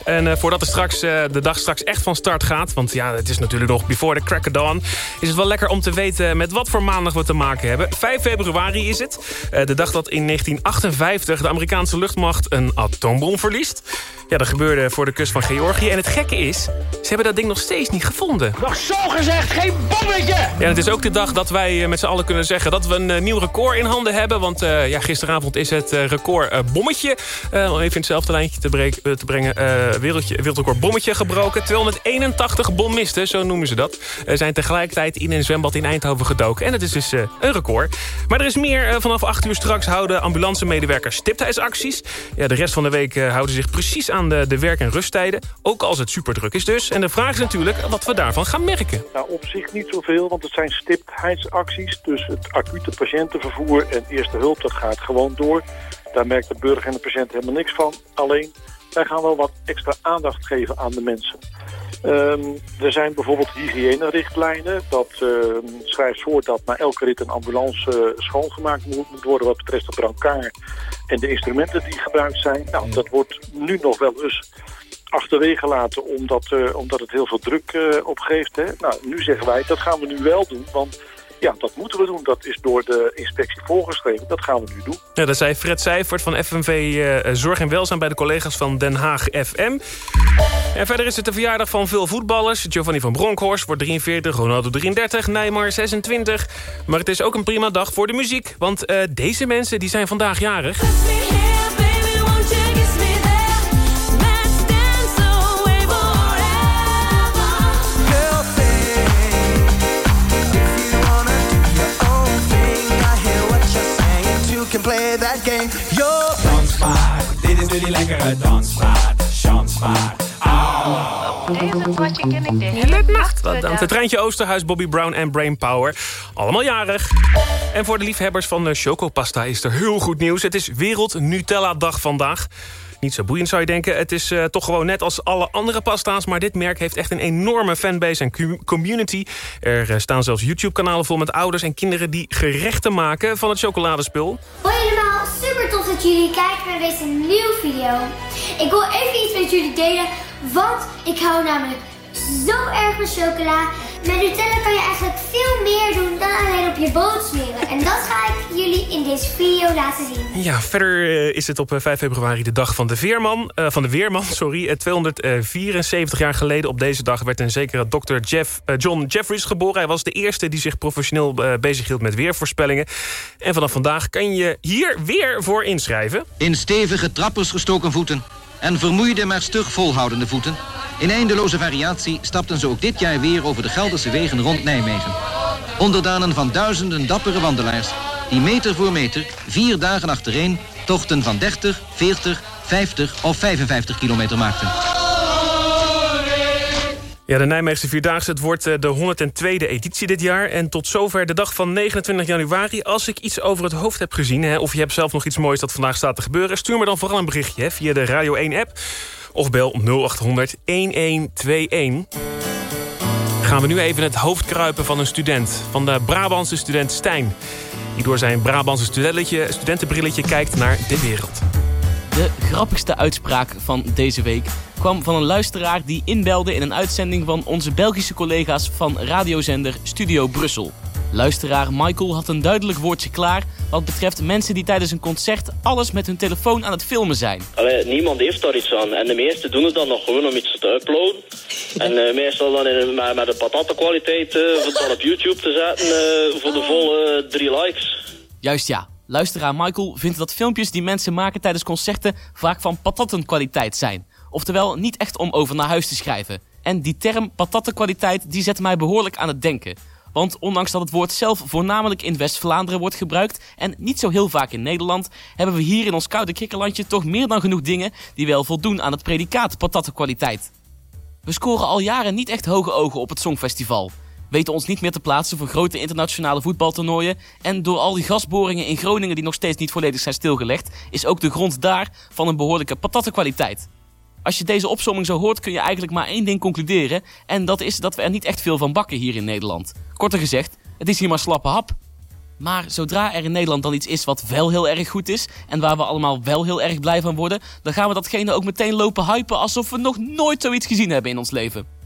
En eh, voordat er straks, eh, de dag straks echt van start gaat... want ja, het is natuurlijk nog before the crack of dawn... is het wel lekker om te weten met wat voor maandag we te maken hebben. 5 februari is het. Eh, de dag dat in 1958 de Amerikaanse luchtmacht een atoombom verliest. Ja, dat gebeurde voor de kust van Georgië. En het gekke is, ze hebben dat ding nog steeds niet gevonden. Nog zo gezegd, geen bommetje! Ja, en het is ook de dag dat wij met z'n allen kunnen zeggen... dat we een nieuw record in handen hebben. Want ja, gisteravond is het record bommetje... om even in hetzelfde lijntje te, te brengen... eh, wereldje, wereldrecord bommetje gebroken. 281 bommisten, zo noemen ze dat... eh, zijn tegelijkertijd in een zwembad in Eindhoven gedoken. En het is dus eh, een record. Maar er is meer. Vanaf 8 uur straks houden ambulancemedewerkers stiptheidsacties. Ja, de rest van de week houden ze zich precies aan de, de werk- en rusttijden. Ook als het superdruk is dus. En de vraag is natuurlijk wat we daarvan gaan merken. Nou, op zich niet zoveel, want het zijn stiptheidsacties. Dus het acute patiëntenvervoer en eerste hulp, dat gaat gewoon door. Daar merkt de burger en de patiënt helemaal niks van. Alleen, wij gaan wel wat extra aandacht geven aan de mensen. Ehm, er zijn bijvoorbeeld hygiënerichtlijnen. Dat ehm, schrijft voor dat na elke rit een ambulance eh, schoongemaakt moet, moet worden... wat betreft de brancard en de instrumenten die gebruikt zijn. Nou, dat wordt nu nog wel eens achterwege laten omdat, eh, omdat het heel veel druk eh, opgeeft. Hè? Nou, nu zeggen wij, dat gaan we nu wel doen, want ja, dat moeten we doen. Dat is door de inspectie voorgeschreven, dat gaan we nu doen. Ja, dat zei Fred Seifert van FNV eh, Zorg en Welzijn... bij de collega's van Den Haag FM. En verder is het de verjaardag van veel voetballers. Giovanni van Bronckhorst wordt 43, Ronaldo 33, Neymar 26. Maar het is ook een prima dag voor de muziek. Want eh, deze mensen die zijn vandaag jarig. Play that game. Yo, dans maar, dit is nu die lekkere dansmaat. Chans maar. Wat dan? Het treintje Oosterhuis, Bobby Brown en Brainpower. Allemaal jarig. En voor de liefhebbers van de chocopasta is er heel goed nieuws. Het is Wereld Nutella Dag vandaag. Niet zo boeiend zou je denken. Het is eh, toch gewoon net als alle andere pasta's. Maar dit merk heeft echt een enorme fanbase en community. Er eh, staan zelfs YouTube-kanalen vol met ouders en kinderen... die gerechten maken van het chocoladespul. Hoi allemaal, super tof dat jullie kijken naar deze nieuwe video. Ik wil even iets met jullie delen, want ik hou namelijk zo erg van chocola. Met Nutella kan je eigenlijk veel meer doen dan alleen op je boot smeren. En dat ga ik jullie in deze video laten zien. Ja, verder eh, is het op eh, 5 februari de dag van de Veerman. eh, van de Weerman, sorry. Eh, 274 jaar geleden op deze dag werd een zekere Dr. Jeff, eh, John Jeffries geboren. Hij was de eerste die zich professioneel eh, bezighield met weervoorspellingen. En vanaf vandaag kan je hier weer voor inschrijven. In stevige trappers gestoken voeten en vermoeide maar stug volhoudende voeten. In eindeloze variatie stapten ze ook dit jaar weer over de Gelderse wegen rond Nijmegen. Onderdanen van duizenden dappere wandelaars die meter voor meter, vier dagen achtereen, tochten van 30, 40, 50 of 55 kilometer maakten. Ja, de Nijmeegse Vierdaagse. Het wordt eh, de 102e editie dit jaar. En tot zover de dag van 29 januari. Als ik iets over het hoofd heb gezien... Hè, of je hebt zelf nog iets moois dat vandaag staat te gebeuren... stuur me dan vooral een berichtje via de Radio 1-app. Of bel 0800 1121. Gaan we nu even het hoofd kruipen van een student. Van de Brabantse student Stijn. Die door zijn Brabantse studentenbrilletje kijkt naar de wereld. De grappigste uitspraak van deze week kwam van een luisteraar die inbelde in een uitzending van onze Belgische collega's van radiozender Studio Brussel. Luisteraar Michael had een duidelijk woordje klaar wat betreft mensen die tijdens een concert alles met hun telefoon aan het filmen zijn. Allee, niemand heeft daar iets aan. En de meesten doen het dan nog gewoon om iets te uploaden. En eh, meestal dan in, een- met, met de patattenkwaliteit om het dan op YouTube te zetten eh, voor de volle eh, drie likes. Juist ja, luisteraar Michael vindt dat filmpjes die mensen maken tijdens concerten vaak van patattenkwaliteit zijn. Oftewel niet echt om over naar huis te schrijven. En die term patattenkwaliteit die zet mij behoorlijk aan het denken. Want ondanks dat het woord zelf voornamelijk in West-Vlaanderen wordt gebruikt en niet zo heel vaak in Nederland, hebben we hier in ons koude kikkerlandje toch meer dan genoeg dingen die wel voldoen aan het predicaat patattenkwaliteit. We scoren al jaren niet echt hoge ogen op het Songfestival. Weten ons niet meer te plaatsen voor grote internationale voetbaltoernooien. En door al die gasboringen in Groningen die nog steeds niet volledig zijn stilgelegd, is ook de grond daar van een behoorlijke patattenkwaliteit. Als je deze opsomming zo hoort kun je eigenlijk maar één ding concluderen. En dat is dat we er niet echt veel van bakken hier in Nederland. Korter gezegd, het is hier maar slappe hap. Maar zodra er in Nederland dan iets is wat wel heel erg goed is... en waar we allemaal wel heel erg blij van worden... dan gaan we datgene ook meteen lopen hypen... alsof we nog nooit zoiets gezien hebben in ons leven.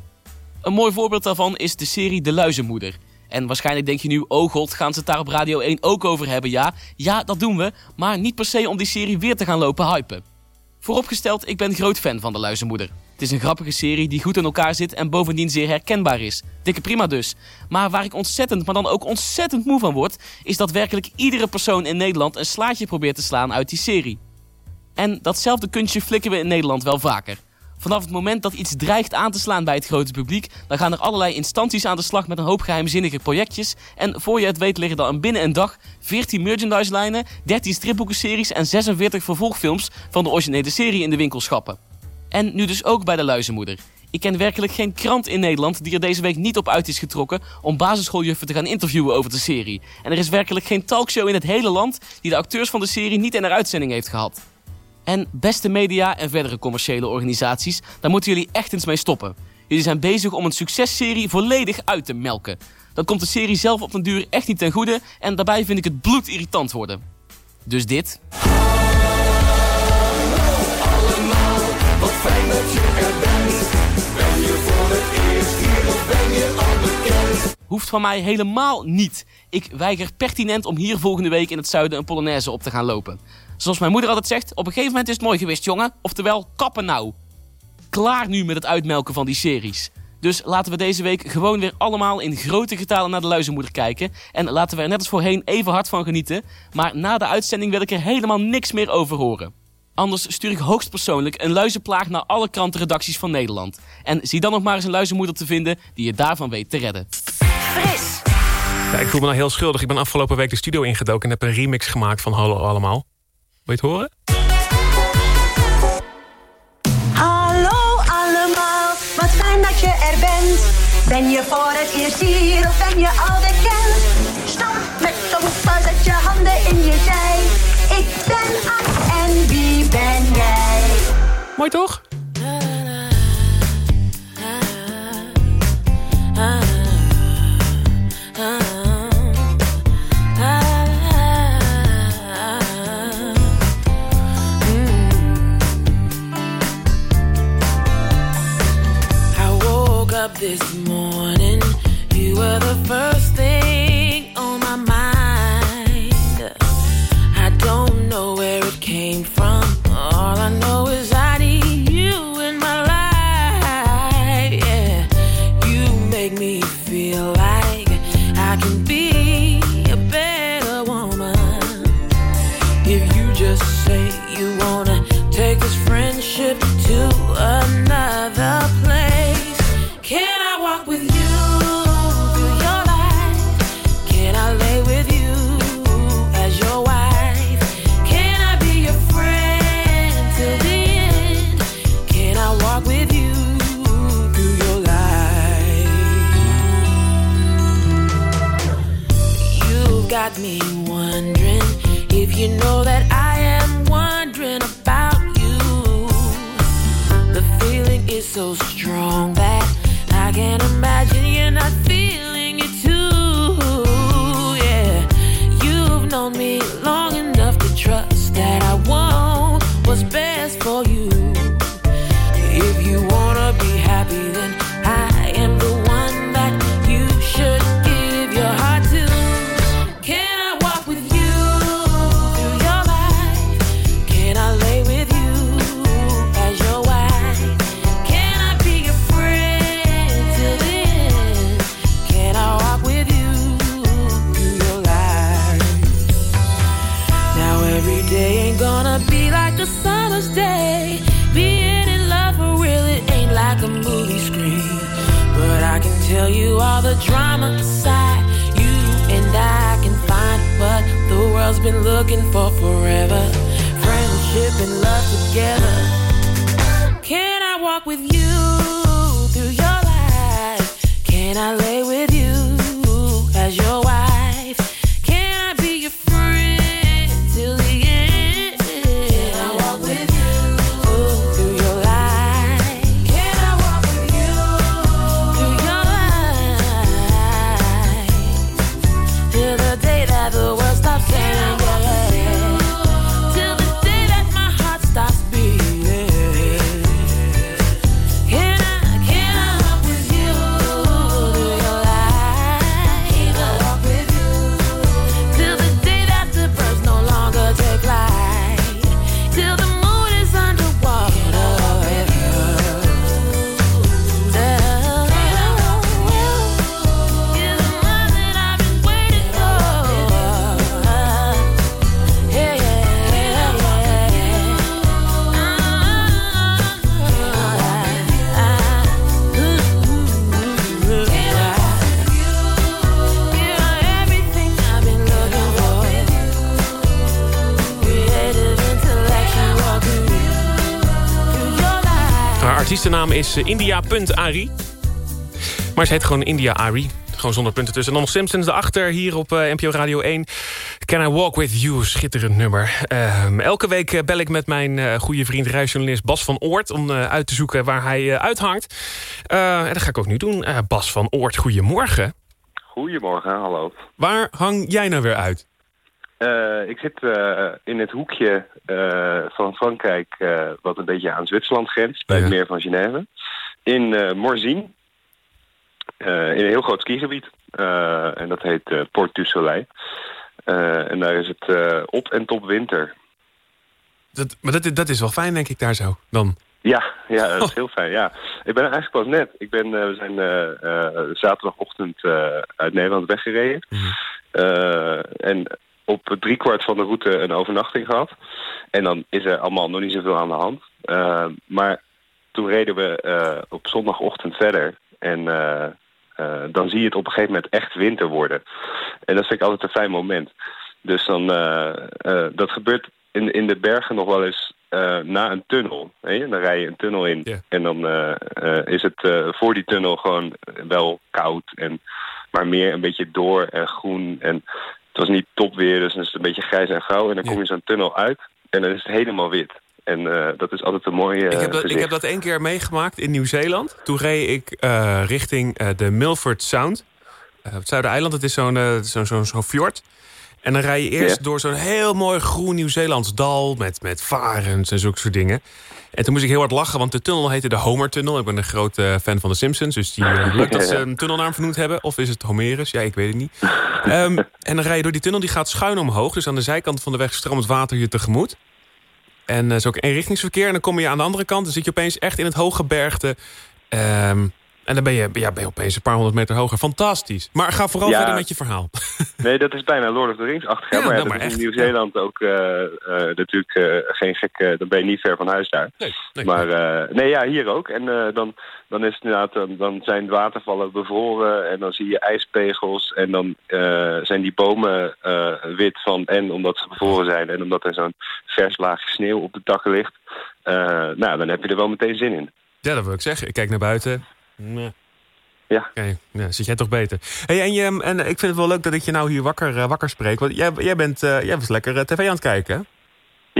Een mooi voorbeeld daarvan is de serie De Luizenmoeder. En waarschijnlijk denk je nu, oh god, gaan ze het daar op Radio 1 ook over hebben? Ja, ja, dat doen we. Maar niet per se om die serie weer te gaan lopen hypen. Vooropgesteld, ik ben groot fan van De Luizenmoeder. Het is een grappige serie die goed in elkaar zit en bovendien zeer herkenbaar is. Dikke prima dus. Maar waar ik ontzettend, maar dan ook ontzettend moe van word... is dat werkelijk iedere persoon in Nederland een slaatje probeert te slaan uit die serie. En datzelfde kunstje flikken we in Nederland wel vaker. Vanaf het moment dat iets dreigt aan te slaan bij het grote publiek... dan gaan er allerlei instanties aan de slag met een hoop geheimzinnige projectjes... en voor je het weet liggen dan binnen een dag 14 merchandise-lijnen... 13 stripboekenseries en 46 vervolgfilms van de originele serie in de winkelschappen. En nu dus ook bij de luizenmoeder. Ik ken werkelijk geen krant in Nederland die er deze week niet op uit is getrokken om basisschooljuffen te gaan interviewen over de serie. En er is werkelijk geen talkshow in het hele land die de acteurs van de serie niet in haar uitzending heeft gehad. En beste media en verdere commerciële organisaties, daar moeten jullie echt eens mee stoppen. Jullie zijn bezig om een successerie volledig uit te melken. Dan komt de serie zelf op den duur echt niet ten goede en daarbij vind ik het bloedirritant worden. Dus dit. Dat? Hoeft van mij helemaal niet. Ik weiger pertinent om hier volgende week in het zuiden een Polonaise op te gaan lopen. Zoals mijn moeder altijd zegt, op een gegeven moment is het mooi geweest, jongen. Oftewel, kappen nou. Klaar nu met het uitmelken van die series. Dus laten we deze week gewoon weer allemaal in grote getalen naar de luizenmoeder kijken. En laten we er net als voorheen even hard van genieten. Maar na de uitzending wil ik er helemaal niks meer over horen. Anders stuur ik hoogstpersoonlijk een luizenplaag naar alle krantenredacties van Nederland. En zie dan nog maar eens een luizenmoeder te vinden die je daarvan weet te redden. Fris. Ja, ik voel me nou heel schuldig. Ik ben afgelopen week de studio ingedoken en heb een remix gemaakt van Hallo Allemaal. Wil je het horen? Hallo allemaal, wat fijn dat je er bent. Ben je voor het eerst hier of ben je al bekend? Stop met de hoepen, zet je handen in je zij. Ik ben Anne en wie ben jij? Mooi toch? Is eh, India.Ari. Maar ze heet gewoon India Ari. Gewoon zonder punten tussen. En dan nog Simpsons erachter hier op eh, NPO Radio 1. Can I Walk With You, schitterend nummer. Ehm, elke week eh, bel ik met mijn eh, goede vriend reisjournalist Bas van Oort... om uit te zoeken waar hij uithangt. En dat ga ik ook nu doen. Bas van Oort, goedemorgen. Goedemorgen, hallo. Waar hang jij nou weer uit? Eh, ik zit eh, in het hoekje eh, van Frankrijk, wat een beetje aan Zwitserland grenst, bij het meer van Genève. In eh Morzine, in een heel groot skigebied. En dat heet Port du Soleil. En daar is het op en top winter. Dat, maar dat, dat is wel fijn, denk ik, daar zo. Dan. Ja, ja, dat is heel fijn. Ja. Ik ben eigenlijk pas net. Ik ben, we zijn zaterdagochtend uit Nederland weggereden. Eh, en op driekwart van de route een overnachting gehad. En dan is er allemaal nog niet zoveel aan de hand. Eh, maar toen reden we eh, op zondagochtend verder. En eh, dan zie je het op een gegeven moment echt winter worden. En dat vind ik altijd een fijn moment. Dus dan, dat gebeurt in, in de bergen nog wel eens na een tunnel. Hè? Dan rij je een tunnel in. En dan is het voor die tunnel gewoon wel koud. En, maar meer een beetje door en groen. En was niet topweer, dus dan is het een beetje grijs en grauw. En dan kom je zo'n tunnel uit en dan is het helemaal wit. En eh, dat is altijd een mooie Ik heb, dat, ik heb dat één keer meegemaakt in Nieuw-Zeeland. Toen reed ik eh, richting eh, de Milford Sound. Eh, het Zuidereiland, het is zo'n eh, zo'n zo'n zo'n fjord. En dan rij je eerst door zo'n heel mooi groen Nieuw-Zeelands dal... Met, met varens en zulke soort dingen. En toen moest ik heel hard lachen, want de tunnel heette de Homer-tunnel. Ik ben een grote eh, fan van de Simpsons, dus die, eh, leuk dat ze een tunnelnaam vernoemd hebben. Of is het Homerus? Ja, ik weet het niet. Ehm, en dan rij je door die tunnel, die gaat schuin omhoog. Dus aan de zijkant van de weg stroomt water je tegemoet. En er is ook eenrichtingsverkeer. En dan kom je aan de andere kant. Dan zit je opeens echt in het hoge bergte. Ehm, en dan ben je, ja, ben je opeens een paar honderd meter hoger. Fantastisch. Maar ga vooral Ja. verder met je verhaal. Nee, dat is bijna Lord of the Rings achtig. hè? Ja, maar nou, dat maar is in Nieuw-Zeeland ook eh, eh, natuurlijk eh, geen gek... dan ben je niet ver van huis daar. maar eh, nee, ja, hier ook. En dan, dan, is het inderdaad, dan, zijn de watervallen bevroren... en dan zie je ijspegels... en dan zijn die bomen wit van... en omdat ze bevroren zijn... en omdat er zo'n vers laagje sneeuw op de takken ligt... nou, dan heb je er wel meteen zin in. Ja, dat wil ik zeggen. Ik kijk naar buiten. Nee. Ja. Kijk, ja, zit jij toch beter. Hey, en, je, en ik vind het wel leuk dat ik je nou hier wakker, eh, wakker spreek. Want jij, jij, bent, eh, jij was lekker eh, tv aan het kijken, hè?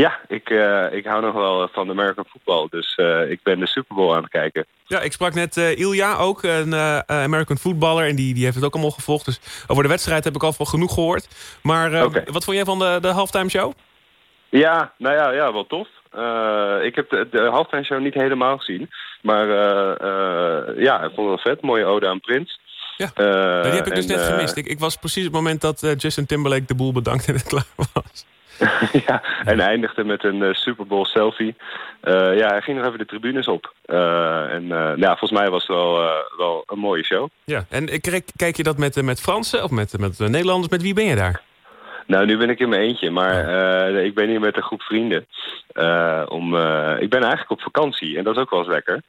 Ja, ik, ik hou nog wel van American voetbal. Dus ik ben de Super Bowl aan het kijken. Ja, ik sprak net Ilja ook, een American voetballer. En die, die heeft het ook allemaal gevolgd. Dus over de wedstrijd heb ik al wel genoeg gehoord. Maar wat vond jij van de, de halftime show? Ja, nou ja, ja wel tof. Eh, ik heb de, de halftime niet helemaal gezien. Maar eh, eh, ja, ik vond het wel vet. Mooie ode aan Prins. Ja, die heb ik dus en, net gemist. Ik, ik was precies het moment dat Justin Timberlake de boel bedankt en het klaar was. ja, en eindigde met een eh, Super Bowl selfie. Ja, hij ging nog even de tribunes op. En ja, volgens mij was het wel, wel een mooie show. Ja, en kijk, kijk je dat met, met Fransen of met, met Nederlanders? Met wie ben je daar? Nou, nu ben ik in mijn eentje, maar eh, ik ben hier met een groep vrienden. Eh, om, eh, ik ben eigenlijk op vakantie en dat is ook wel eens lekker.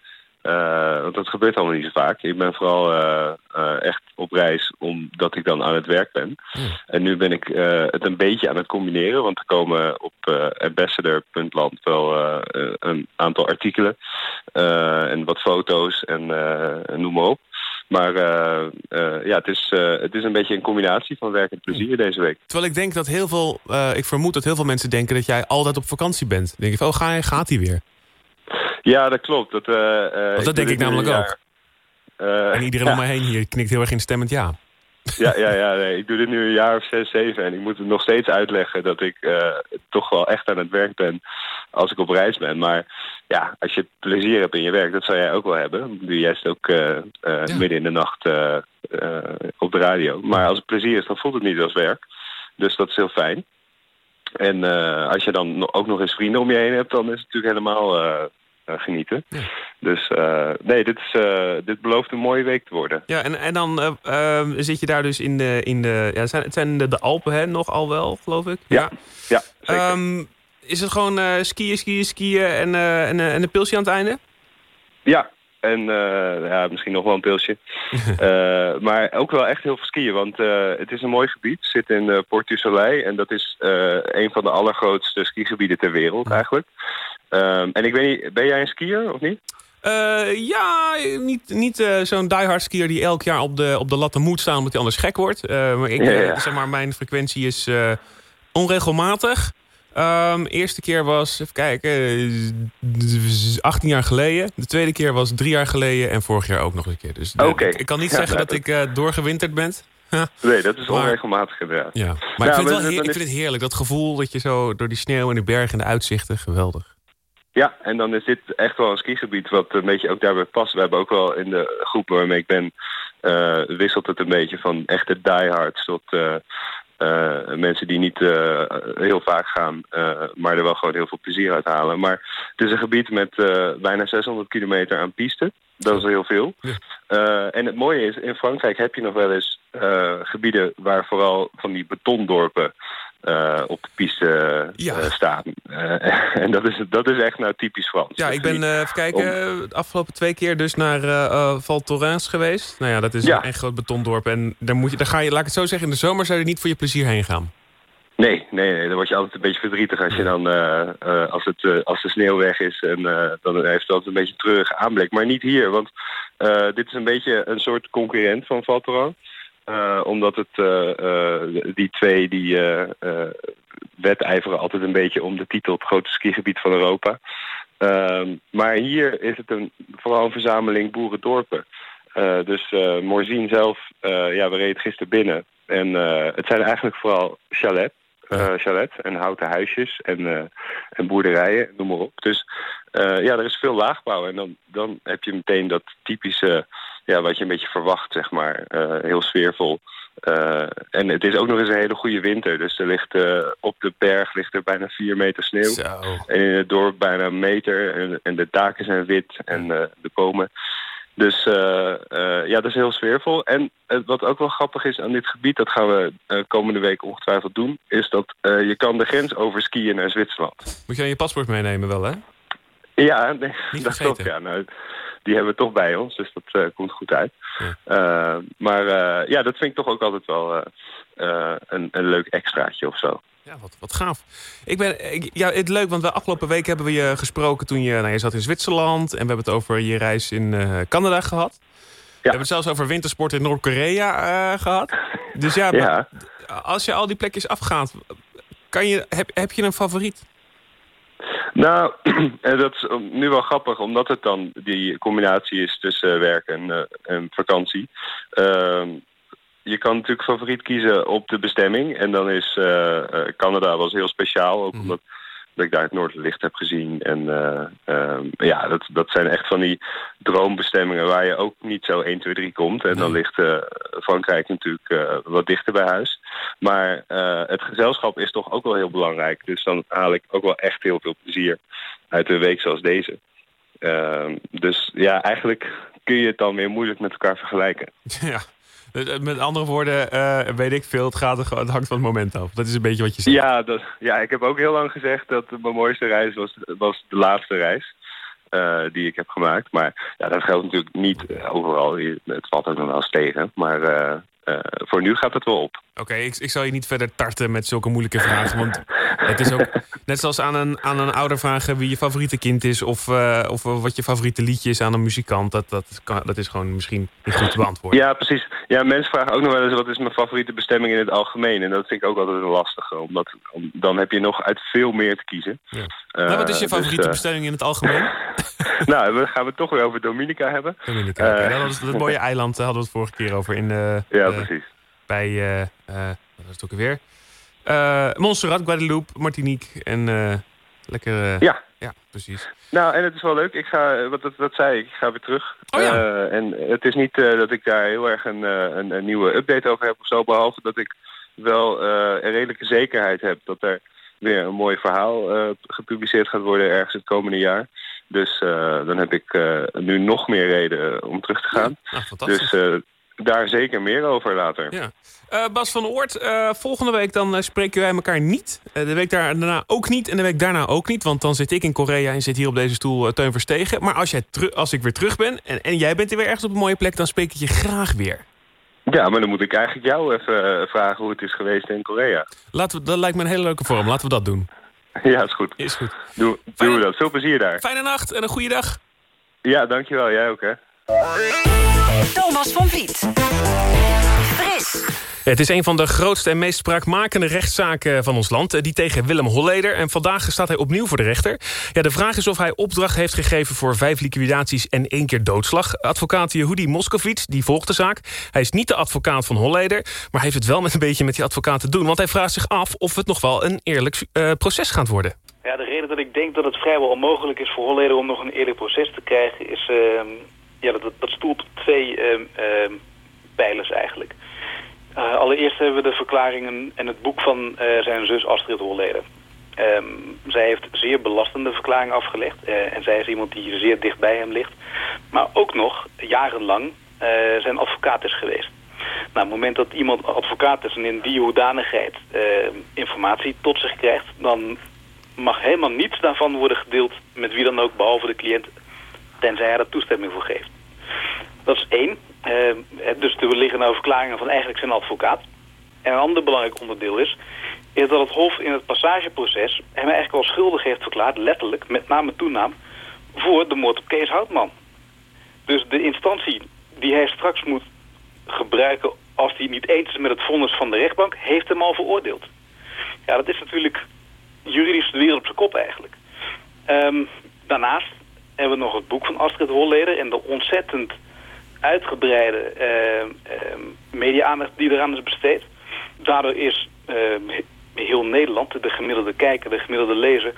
Want dat gebeurt allemaal niet zo vaak. Ik ben vooral echt op reis omdat ik dan aan het werk ben. En nu ben ik het een beetje aan het combineren. Want er komen op ambassador.land wel een aantal artikelen. en wat foto's en noem maar op. Maar eh, eh, ja, het is, eh, het is een beetje een combinatie van werk en plezier deze week. Terwijl ik denk dat heel veel, ik vermoed dat heel veel mensen denken dat jij altijd op vakantie bent. Dan denk ik, van, oh, ga, gaat hij weer? Ja, dat klopt. Dat, dat denk ik namelijk ook. En iedereen om mij heen hier knikt heel erg instemmend ja. Ja, ja, ja nee. ik doe dit nu een jaar of zes, zeven. En ik moet het nog steeds uitleggen dat ik eh, toch wel echt aan het werk ben als ik op reis ben. Maar ja, als je plezier hebt in je werk, dat zou jij ook wel hebben. Ik doe juist ook eh, eh, midden in de nacht op de radio. Maar als het plezier is, dan voelt het niet als werk. Dus dat is heel fijn. En als je dan ook nog eens vrienden om je heen hebt, dan is het natuurlijk helemaal eh, genieten. Dus eh, nee, dit, is, eh, dit belooft een mooie week te worden. Ja, en, en dan eh, eh, zit je daar dus in de... In de ja, het zijn, het zijn de, de Alpen hè, nog al wel, geloof ik? Ja, ja zeker. Ehm, is het gewoon skiën, skiën, skiën en, en, en een pilsje aan het einde? Ja, en ja, misschien nog wel een pilsje. Maar ook wel echt heel veel skiën, want het is een mooi gebied. Het zit in eh, Port du Soleil en dat is een van de allergrootste skigebieden ter wereld eigenlijk. Ehm, en ik weet niet, ben jij een skier of niet? Eh, ja, niet, niet eh, zo'n diehard skier die elk jaar op de, op de latten moet staan... omdat hij anders gek wordt. Eh, maar ik, Ja, ja. zeg maar, mijn frequentie is onregelmatig. Ehm eerste keer was, even kijken, eh, 18 jaar geleden. De tweede keer was drie jaar geleden en vorig jaar ook nog een keer. Dus ik, ik kan niet Ja, zeggen nou, dat ik doorgewinterd ben. Nee, dat is Maar- onregelmatig inderdaad. Ja. Maar ik, vind het wel ik vind het heerlijk, dat gevoel dat je zo door die sneeuw en de bergen en de uitzichten, geweldig. Ja, en dan is dit echt wel een skigebied wat een beetje ook daarbij past. We hebben ook wel in de groep waarmee ik ben, eh, wisselt het een beetje van echte diehards tot eh, eh, mensen die niet heel vaak gaan, maar er wel gewoon heel veel plezier uit halen. Maar het is een gebied met bijna 600 kilometer aan piste. Dat is heel veel. Eh, en het mooie is, in Frankrijk heb je nog wel eens gebieden waar vooral van die betondorpen op de piste staan. Eh, en dat is, dat is echt nou typisch Frans. Ja, ik ben, eh, even kijken, om- eh, de afgelopen twee keer dus naar Val Thorens geweest. Nou ja, dat is Ja. een groot betondorp. En daar, moet je, daar ga je, laat ik het zo zeggen, in de zomer zou je niet voor je plezier heen gaan. Nee, nee, nee, dan word je altijd een beetje verdrietig als je dan als, het, als de sneeuw weg is en dan heeft het altijd een beetje treurige aanblik. Maar niet hier, want dit is een beetje een soort concurrent van Val Thorens. Eh, omdat het eh, eh, die twee die wedijveren altijd een beetje om de titel het grootste skigebied van Europa. Ehm, maar hier is het een, vooral een verzameling boerendorpen. Dus eh Morzine zelf, ja, we reden gisteren binnen. En het zijn eigenlijk vooral chalet, eh, chalet en houten huisjes en, en boerderijen, noem maar op. Dus ja, er is veel laagbouw. En dan, dan heb je meteen dat typische, ja, wat je een beetje verwacht, zeg maar. Eh, heel sfeervol. Eh, en het is ook nog eens een hele goede winter. Dus er ligt eh, op de berg ligt er bijna vier meter sneeuw. En in het dorp bijna een meter. En, en de daken zijn wit en de bomen. Dus ja, dat is heel sfeervol. En wat ook wel grappig is aan dit gebied, dat gaan we komende week ongetwijfeld doen, is dat je kan de grens over skiën naar Zwitserland. Moet je aan je paspoort meenemen wel, hè? Ja, nee, dat vergeten. klopt. Ja, nou, die hebben we toch bij ons, dus dat eh, komt goed uit. Eh, maar eh, ja, dat vind ik toch ook altijd wel een, een leuk extraatje of zo. Ja, wat, wat gaaf. Ik ben, ik, ja, het leuk, want we afgelopen week hebben we je gesproken toen je, nou, je zat in Zwitserland. En we hebben het over je reis in Canada gehad. We hebben het zelfs over wintersport in Noord-Korea eh, gehad. Dus ja, Ja. maar als je al die plekjes afgaat, kan je, heb, heb je een favoriet? Nou, dat is um, nu wel grappig, omdat het dan die combinatie is tussen werk en, eh, en vakantie. Ehm, je kan natuurlijk favoriet kiezen op de bestemming. En dan is eh, eh, Canada was heel speciaal, ook omdat dat ik daar het Noorderlicht heb gezien. En eh, ehm, ja, dat, dat zijn echt van die droombestemmingen waar je ook niet zo 1, 2, 3 komt. En dan ligt eh, Frankrijk natuurlijk eh, wat dichter bij huis. Maar het gezelschap is toch ook wel heel belangrijk. Dus dan haal ik ook wel echt heel veel plezier uit een week zoals deze. Ehm, dus ja, eigenlijk kun je het dan weer moeilijk met elkaar vergelijken. Ja. Dus, Met andere woorden, eh, weet ik veel, het, gaat het hangt van het moment af. Dat is een beetje wat je zegt. Ja, dat, ja, ik heb ook heel lang gezegd dat mijn mooiste reis was, was de laatste reis. eh, die ik heb gemaakt. Maar ja, dat geldt natuurlijk niet eh, overal. Het valt ook nog wel eens tegen. Maar eh, eh, voor nu gaat het wel op. Oké, ik, ik zal je niet verder tarten met zulke moeilijke vragen. Want het is ook net zoals aan een, aan een ouder vragen wie je favoriete kind is. Of, eh, of wat je favoriete liedje is aan een muzikant. Dat, dat, kan, dat is gewoon misschien niet goed te beantwoorden. Ja, precies. Ja, mensen vragen ook nog wel eens wat is mijn favoriete bestemming in het algemeen. En dat vind ik ook altijd een lastige. Omdat om- dan heb je nog uit veel meer te kiezen. Ja. Eh, nou, wat is je dus, favoriete eh, bestemming in het algemeen? nou, we gaan we het toch weer over Dominica hebben. Dominica. Eh, dat was dat mooie eiland, hadden we het vorige keer over. In, eh, Ja, eh, precies. Bij, eh, eh, wat was het ook alweer? Eh Montserrat, Guadeloupe, Martinique en eh, lekker... eh, Ja. Ja, precies. Nou, en het is wel leuk. Ik ga, wat dat, dat zei ik, ik ga weer terug. Oh ja. Eh, en het is niet eh, dat ik daar heel erg een, eh, een, een nieuwe update over heb of zo. Behalve dat ik wel eh, een redelijke zekerheid heb dat er weer een mooi verhaal eh, gepubliceerd gaat worden ergens het komende jaar. Dus eh, dan heb ik eh, nu nog meer reden om terug te gaan. Nou, fantastisch. dus eh, daar zeker meer over later. Ja. Eh, Bas van Oort, eh, volgende week dan eh, spreken wij elkaar niet. De week daar- daarna ook niet en de week daarna ook niet. Want dan zit ik in Korea en zit hier op deze stoel Teun Verstegen. Maar als, jij als ik weer terug ben en, en jij bent er weer ergens op een mooie plek... dan spreek ik je graag weer. Ja, maar dan moet ik eigenlijk jou even vragen hoe het is geweest in Korea. Laten we, dat lijkt me een hele leuke vorm. Laten we dat doen. Ja, is goed. Is goed. Doe, doen we dat. Veel plezier daar. Fijne nacht en een goede dag. Ja, dankjewel. Jij ook, hè. Thomas van Vliet. Fris. Het is een van de grootste en meest spraakmakende rechtszaken van ons land. eh, Die tegen Willem Holleder. En vandaag staat hij opnieuw voor de rechter. Ja, de vraag is of hij opdracht heeft gegeven voor vijf liquidaties en één keer doodslag. Advocaat Yehudi Moskovits, die volgt de zaak. Hij is niet de advocaat van Holleder, maar heeft het wel met een beetje met die advocaat te doen. Want hij vraagt zich af of het nog wel een eerlijk eh, proces gaat worden. Ja, de reden dat ik denk dat het vrijwel onmogelijk is voor Holleder om nog een eerlijk proces te krijgen is, ehm, ja, dat, dat stoelt op twee ehm, ehm, pijlers eigenlijk. Eh, allereerst hebben we de verklaringen en het boek van eh, zijn zus Astrid Holleder. Ehm, zij heeft zeer belastende verklaringen afgelegd eh, en zij is iemand die zeer dicht bij hem ligt. Maar ook nog jarenlang zijn advocaat is geweest. Nou, op het moment dat iemand advocaat is en in die hoedanigheid informatie tot zich krijgt, dan mag helemaal niets daarvan worden gedeeld met wie dan ook, behalve de cliënt, tenzij hij er toestemming voor geeft. Dat is één. Eh, dus er liggen nou verklaringen van eigenlijk zijn advocaat. En een ander belangrijk onderdeel is, is dat het Hof in het passageproces hem eigenlijk wel schuldig heeft verklaard, letterlijk, met naam en toenaam, voor de moord op Kees Houtman. Dus de instantie die hij straks moet gebruiken als hij niet eens is met het vonnis van de rechtbank, heeft hem al veroordeeld. Ja, dat is natuurlijk juridisch de wereld op zijn kop eigenlijk. Ehm, daarnaast hebben we nog het boek van Astrid Holleder en de ontzettend uitgebreide ehm, ehm, media-aandacht die eraan is besteed. Daardoor is he- heel Nederland, de gemiddelde kijker, de gemiddelde lezer,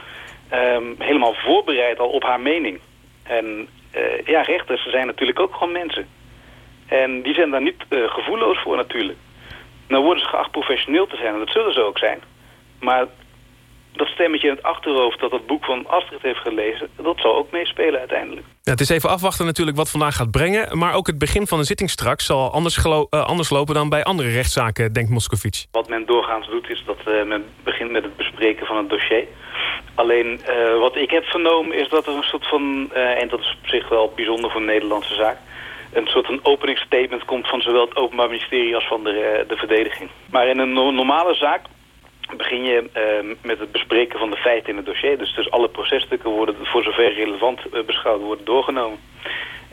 ehm, helemaal voorbereid al op haar mening. En eh, ja, rechters zijn natuurlijk ook gewoon mensen. En die zijn daar niet eh, gevoelloos voor natuurlijk. Nou worden ze geacht professioneel te zijn en dat zullen ze ook zijn. Maar dat stemmetje in het achterhoofd dat dat boek van Astrid heeft gelezen, dat zal ook meespelen uiteindelijk. Ja, het is even afwachten natuurlijk wat vandaag gaat brengen. Maar ook het begin van de zitting straks zal anders, eh, anders lopen dan bij andere rechtszaken, denkt Moscovici. Wat men doorgaans doet is dat eh, men begint met het bespreken van het dossier. Alleen eh, wat ik heb vernomen is dat er een soort van, en dat is op zich wel bijzonder voor een Nederlandse zaak, een soort van openingsstatement komt van zowel het Openbaar Ministerie als van de, de verdediging. Maar in een no- normale zaak begin je eh, met het bespreken van de feiten in het dossier. Dus, dus alle processtukken worden voor zover relevant eh, beschouwd worden doorgenomen.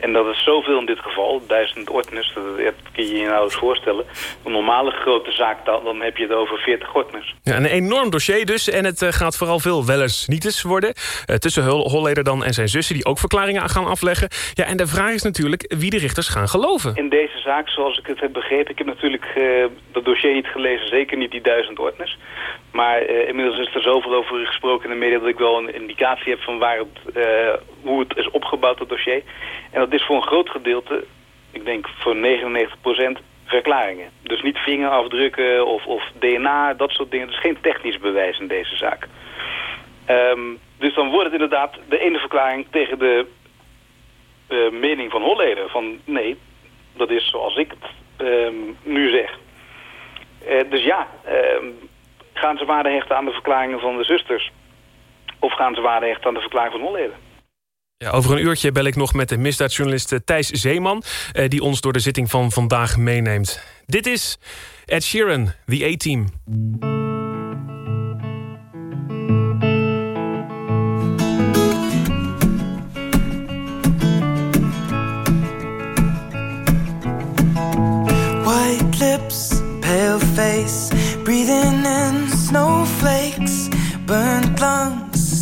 En dat is zoveel in dit geval, duizend ordners, dat, kun je je nou eens voorstellen. Een normale grote zaak, dan, dan heb je het over 40 ordners. Ja, een enorm dossier dus. En het eh, gaat vooral veel wel eens niet eens worden. Eh, tussen Hol- Holleder dan en zijn zussen die ook verklaringen aan gaan afleggen. Ja, en de vraag is natuurlijk wie de richters gaan geloven. In deze zaak, zoals ik het heb begrepen, ik heb natuurlijk eh, dat dossier niet gelezen, zeker niet die duizend ordners. Maar eh, inmiddels is er zoveel over gesproken in de media dat ik wel een indicatie heb van waar het, eh, hoe het is opgebouwd, dat dossier. En dat is voor een groot gedeelte, ik denk voor 99% verklaringen. Dus niet vingerafdrukken of, of DNA, dat soort dingen. Dus geen technisch bewijs in deze zaak. Ehm, dus dan wordt het inderdaad de ene verklaring tegen de eh, mening van Holleder. Van nee, dat is zoals ik het ehm, nu zeg. Dus ja, ehm, gaan ze waarde hechten aan de verklaringen van de zusters? Of gaan ze waarde hechten aan de verklaring van Holleder? Ja, over een uurtje bel ik nog met de misdaadjournalist eh, Thijs Zeeman... eh, die ons door de zitting van vandaag meeneemt. Dit is Ed Sheeran, The A-Team.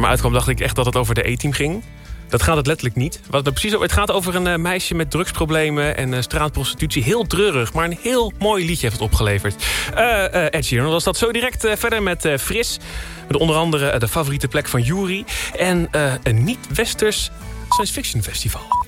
nummer uitkwam dacht ik echt dat het over de E-team ging. Dat gaat het letterlijk niet. Wat het, precies, over- het gaat over een eh, meisje met drugsproblemen en eh, straatprostitutie. Heel treurig, maar een heel mooi liedje heeft het opgeleverd. Eh, Ed Sheeran was dat zo direct verder met Fris. Met onder andere de favoriete plek van Jury. En een niet-westers science fiction festival.